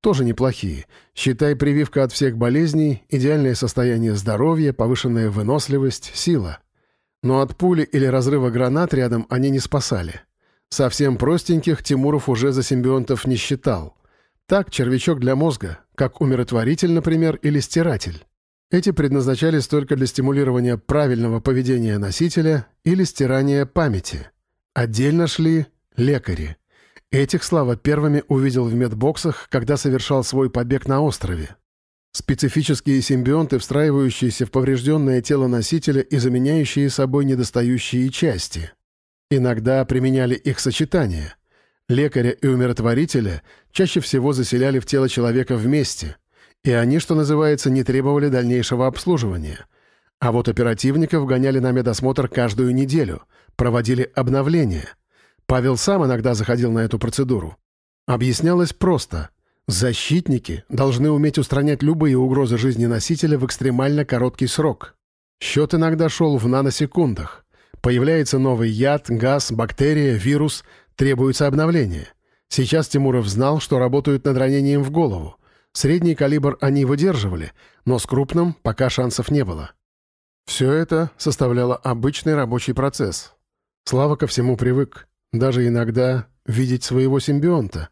Тоже неплохие. Считай, прививка от всех болезней, идеальное состояние здоровья, повышенная выносливость, сила. Но от пули или разрыва гранат рядом они не спасали. Совсем простеньких Тимуров уже за симбионтов не считал. Так, червячок для мозга, как умиротворитель, например, или стиратель. Эти предназначались только для стимулирования правильного поведения носителя или стирания памяти. Отдельно шли лекари — Этих Слава первыми увидел в медбоксах, когда совершал свой побег на острове. Специфические симбионты, встраивающиеся в поврежденное тело носителя и заменяющие собой недостающие части. Иногда применяли их сочетание. Лекаря и умиротворителя чаще всего заселяли в тело человека вместе, и они, что называется, не требовали дальнейшего обслуживания. А вот оперативников гоняли на медосмотр каждую неделю, проводили обновления — Павел сам иногда заходил на эту процедуру. Объяснялось просто. Защитники должны уметь устранять любые угрозы жизни носителя в экстремально короткий срок. Счет иногда шел в наносекундах. Появляется новый яд, газ, бактерия, вирус, требуется обновление. Сейчас Тимуров знал, что работают над ранением в голову. Средний калибр они выдерживали, но с крупным пока шансов не было. Все это составляло обычный рабочий процесс. Слава ко всему привык. Даже иногда видеть своего симбионта.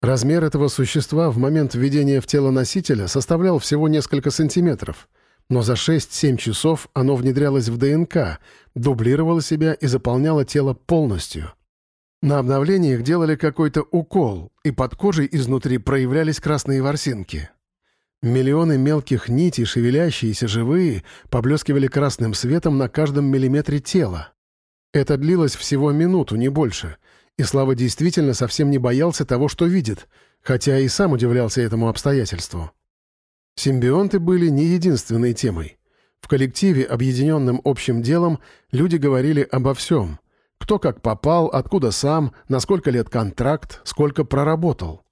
Размер этого существа в момент введения в тело носителя составлял всего несколько сантиметров, но за 6-7 часов оно внедрялось в ДНК, дублировало себя и заполняло тело полностью. На обновлениях делали какой-то укол, и под кожей изнутри проявлялись красные ворсинки. Миллионы мелких нитей, шевелящиеся, живые, поблескивали красным светом на каждом миллиметре тела. Это длилось всего минуту, не больше. И Слава действительно совсем не боялся того, что видит, хотя и сам удивлялся этому обстоятельству. Симбионты были не единственной темой. В коллективе, объединенным общим делом, люди говорили обо всем. Кто как попал, откуда сам, на сколько лет контракт, сколько проработал.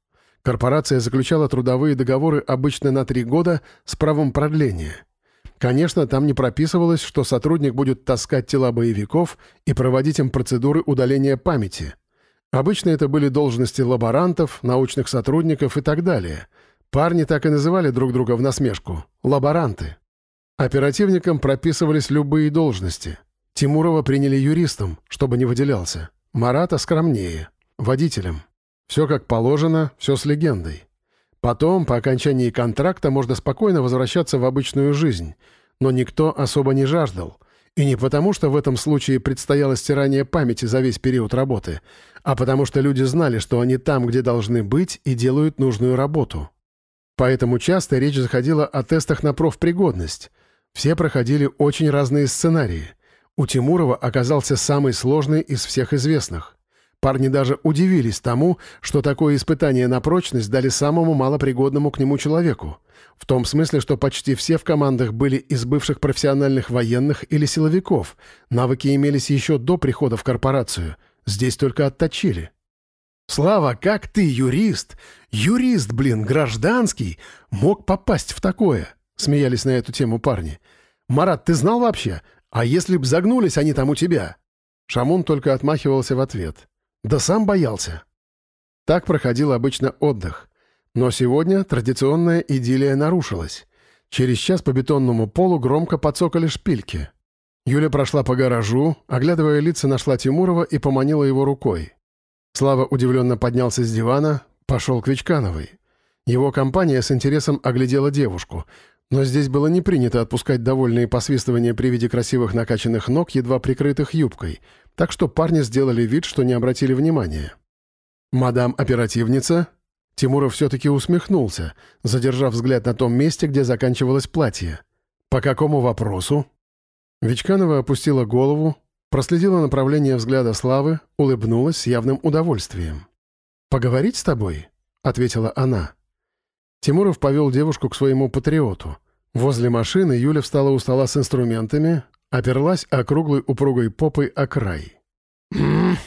Корпорация заключала трудовые договоры обычно на три года с правом продления. Конечно, там не прописывалось, что сотрудник будет таскать тела боевиков и проводить им процедуры удаления памяти. Обычно это были должности лаборантов, научных сотрудников и так далее. Парни так и называли друг друга в насмешку – лаборанты. Оперативникам прописывались любые должности. Тимурова приняли юристом, чтобы не выделялся. Марата скромнее, водителем. Все как положено, все с легендой. Потом, по окончании контракта, можно спокойно возвращаться в обычную жизнь. Но никто особо не жаждал. И не потому, что в этом случае предстояло стирание памяти за весь период работы, а потому что люди знали, что они там, где должны быть, и делают нужную работу. Поэтому часто речь заходила о тестах на профпригодность. Все проходили очень разные сценарии. У Тимурова оказался самый сложный из всех известных. Парни даже удивились тому, что такое испытание на прочность дали самому малопригодному к нему человеку. В том смысле, что почти все в командах были из бывших профессиональных военных или силовиков. Навыки имелись еще до прихода в корпорацию. Здесь только отточили. «Слава, как ты, юрист? Юрист, блин, гражданский, мог попасть в такое?» Смеялись на эту тему парни. «Марат, ты знал вообще? А если б загнулись они там у тебя?» Шамун только отмахивался в ответ. Да сам боялся. Так проходил обычно отдых. Но сегодня традиционная идиллия нарушилась. Через час по бетонному полу громко подсокали шпильки. Юля прошла по гаражу, оглядывая лица, нашла Тимурова и поманила его рукой. Слава удивленно поднялся с дивана, пошел к Вичкановой. Его компания с интересом оглядела девушку, но здесь было не принято отпускать довольные посвистывания при виде красивых накачанных ног, едва прикрытых юбкой, так что парни сделали вид, что не обратили внимания. «Мадам оперативница?» Тимуров все-таки усмехнулся, задержав взгляд на том месте, где заканчивалось платье. «По какому вопросу?» Вичканова опустила голову, проследила направление взгляда Славы, улыбнулась с явным удовольствием. «Поговорить с тобой?» — ответила она. Тимуров повел девушку к своему патриоту. Возле машины Юля встала у стола с инструментами, оперлась округлой упругой попой о край. «М-м-м»,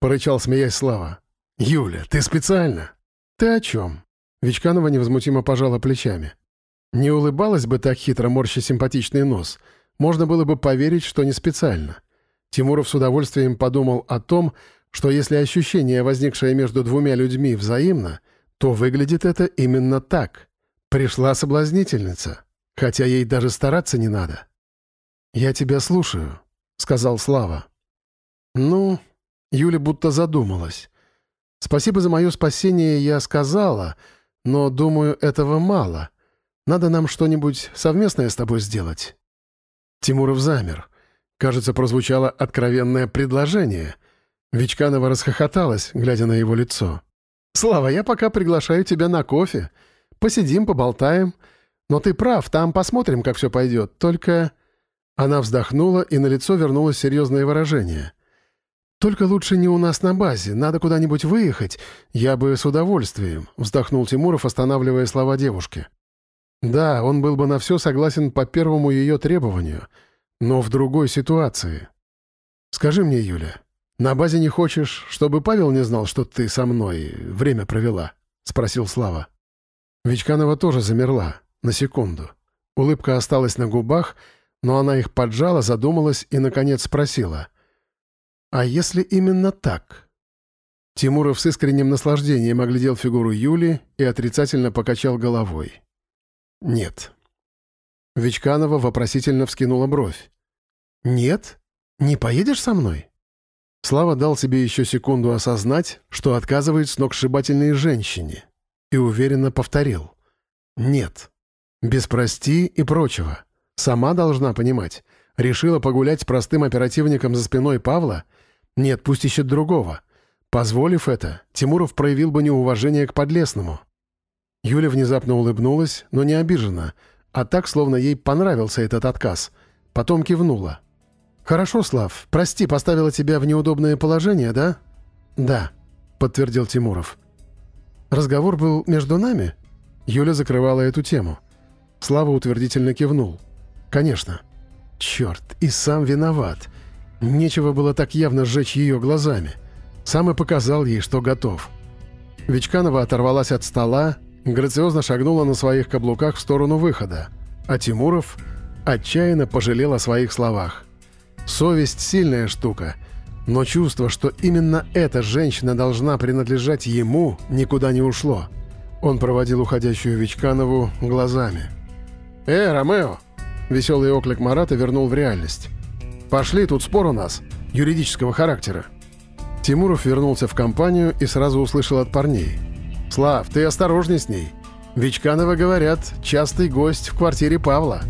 порычал, смеясь Слава. «Юля, ты специально?» «Ты о чем?» Вичканова невозмутимо пожала плечами. Не улыбалась бы так хитро морща симпатичный нос. Можно было бы поверить, что не специально. Тимуров с удовольствием подумал о том, что если ощущение, возникшее между двумя людьми, взаимно — то выглядит это именно так. Пришла соблазнительница, хотя ей даже стараться не надо. «Я тебя слушаю», — сказал Слава. «Ну...» — Юля будто задумалась. «Спасибо за мое спасение, я сказала, но, думаю, этого мало. Надо нам что-нибудь совместное с тобой сделать». Тимуров замер. Кажется, прозвучало откровенное предложение. Вичканова расхохоталась, глядя на его лицо. «Слава, я пока приглашаю тебя на кофе. Посидим, поболтаем. Но ты прав, там посмотрим, как все пойдет. Только...» Она вздохнула, и на лицо вернулось серьезное выражение. «Только лучше не у нас на базе. Надо куда-нибудь выехать. Я бы с удовольствием», — вздохнул Тимуров, останавливая слова девушки. «Да, он был бы на все согласен по первому ее требованию, но в другой ситуации. Скажи мне, Юля, «На базе не хочешь, чтобы Павел не знал, что ты со мной время провела?» — спросил Слава. Вичканова тоже замерла, на секунду. Улыбка осталась на губах, но она их поджала, задумалась и, наконец, спросила. «А если именно так?» Тимуров с искренним наслаждением оглядел фигуру Юли и отрицательно покачал головой. «Нет». Вичканова вопросительно вскинула бровь. «Нет? Не поедешь со мной?» Слава дал себе еще секунду осознать, что отказывает сногсшибательной женщине, и уверенно повторил. «Нет. Без прости и прочего. Сама должна понимать. Решила погулять с простым оперативником за спиной Павла? Нет, пусть ищет другого. Позволив это, Тимуров проявил бы неуважение к подлесному». Юля внезапно улыбнулась, но не обижена, а так, словно ей понравился этот отказ. Потом кивнула. «Хорошо, Слав. Прости, поставила тебя в неудобное положение, да?» «Да», — подтвердил Тимуров. «Разговор был между нами?» Юля закрывала эту тему. Слава утвердительно кивнул. «Конечно». «Черт, и сам виноват. Нечего было так явно сжечь ее глазами. Сам и показал ей, что готов». Вичканова оторвалась от стола, грациозно шагнула на своих каблуках в сторону выхода, а Тимуров отчаянно пожалел о своих словах. Совесть — сильная штука, но чувство, что именно эта женщина должна принадлежать ему, никуда не ушло. Он проводил уходящую Вичканову глазами. «Э, Ромео!» Веселый оклик Марата вернул в реальность. «Пошли, тут спор у нас, юридического характера». Тимуров вернулся в компанию и сразу услышал от парней. «Слав, ты осторожней с ней. Вичканова, говорят, частый гость в квартире Павла».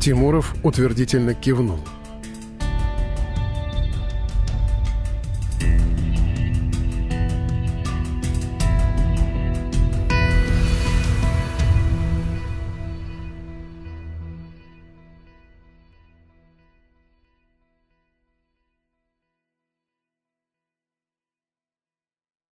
Тимуров утвердительно кивнул.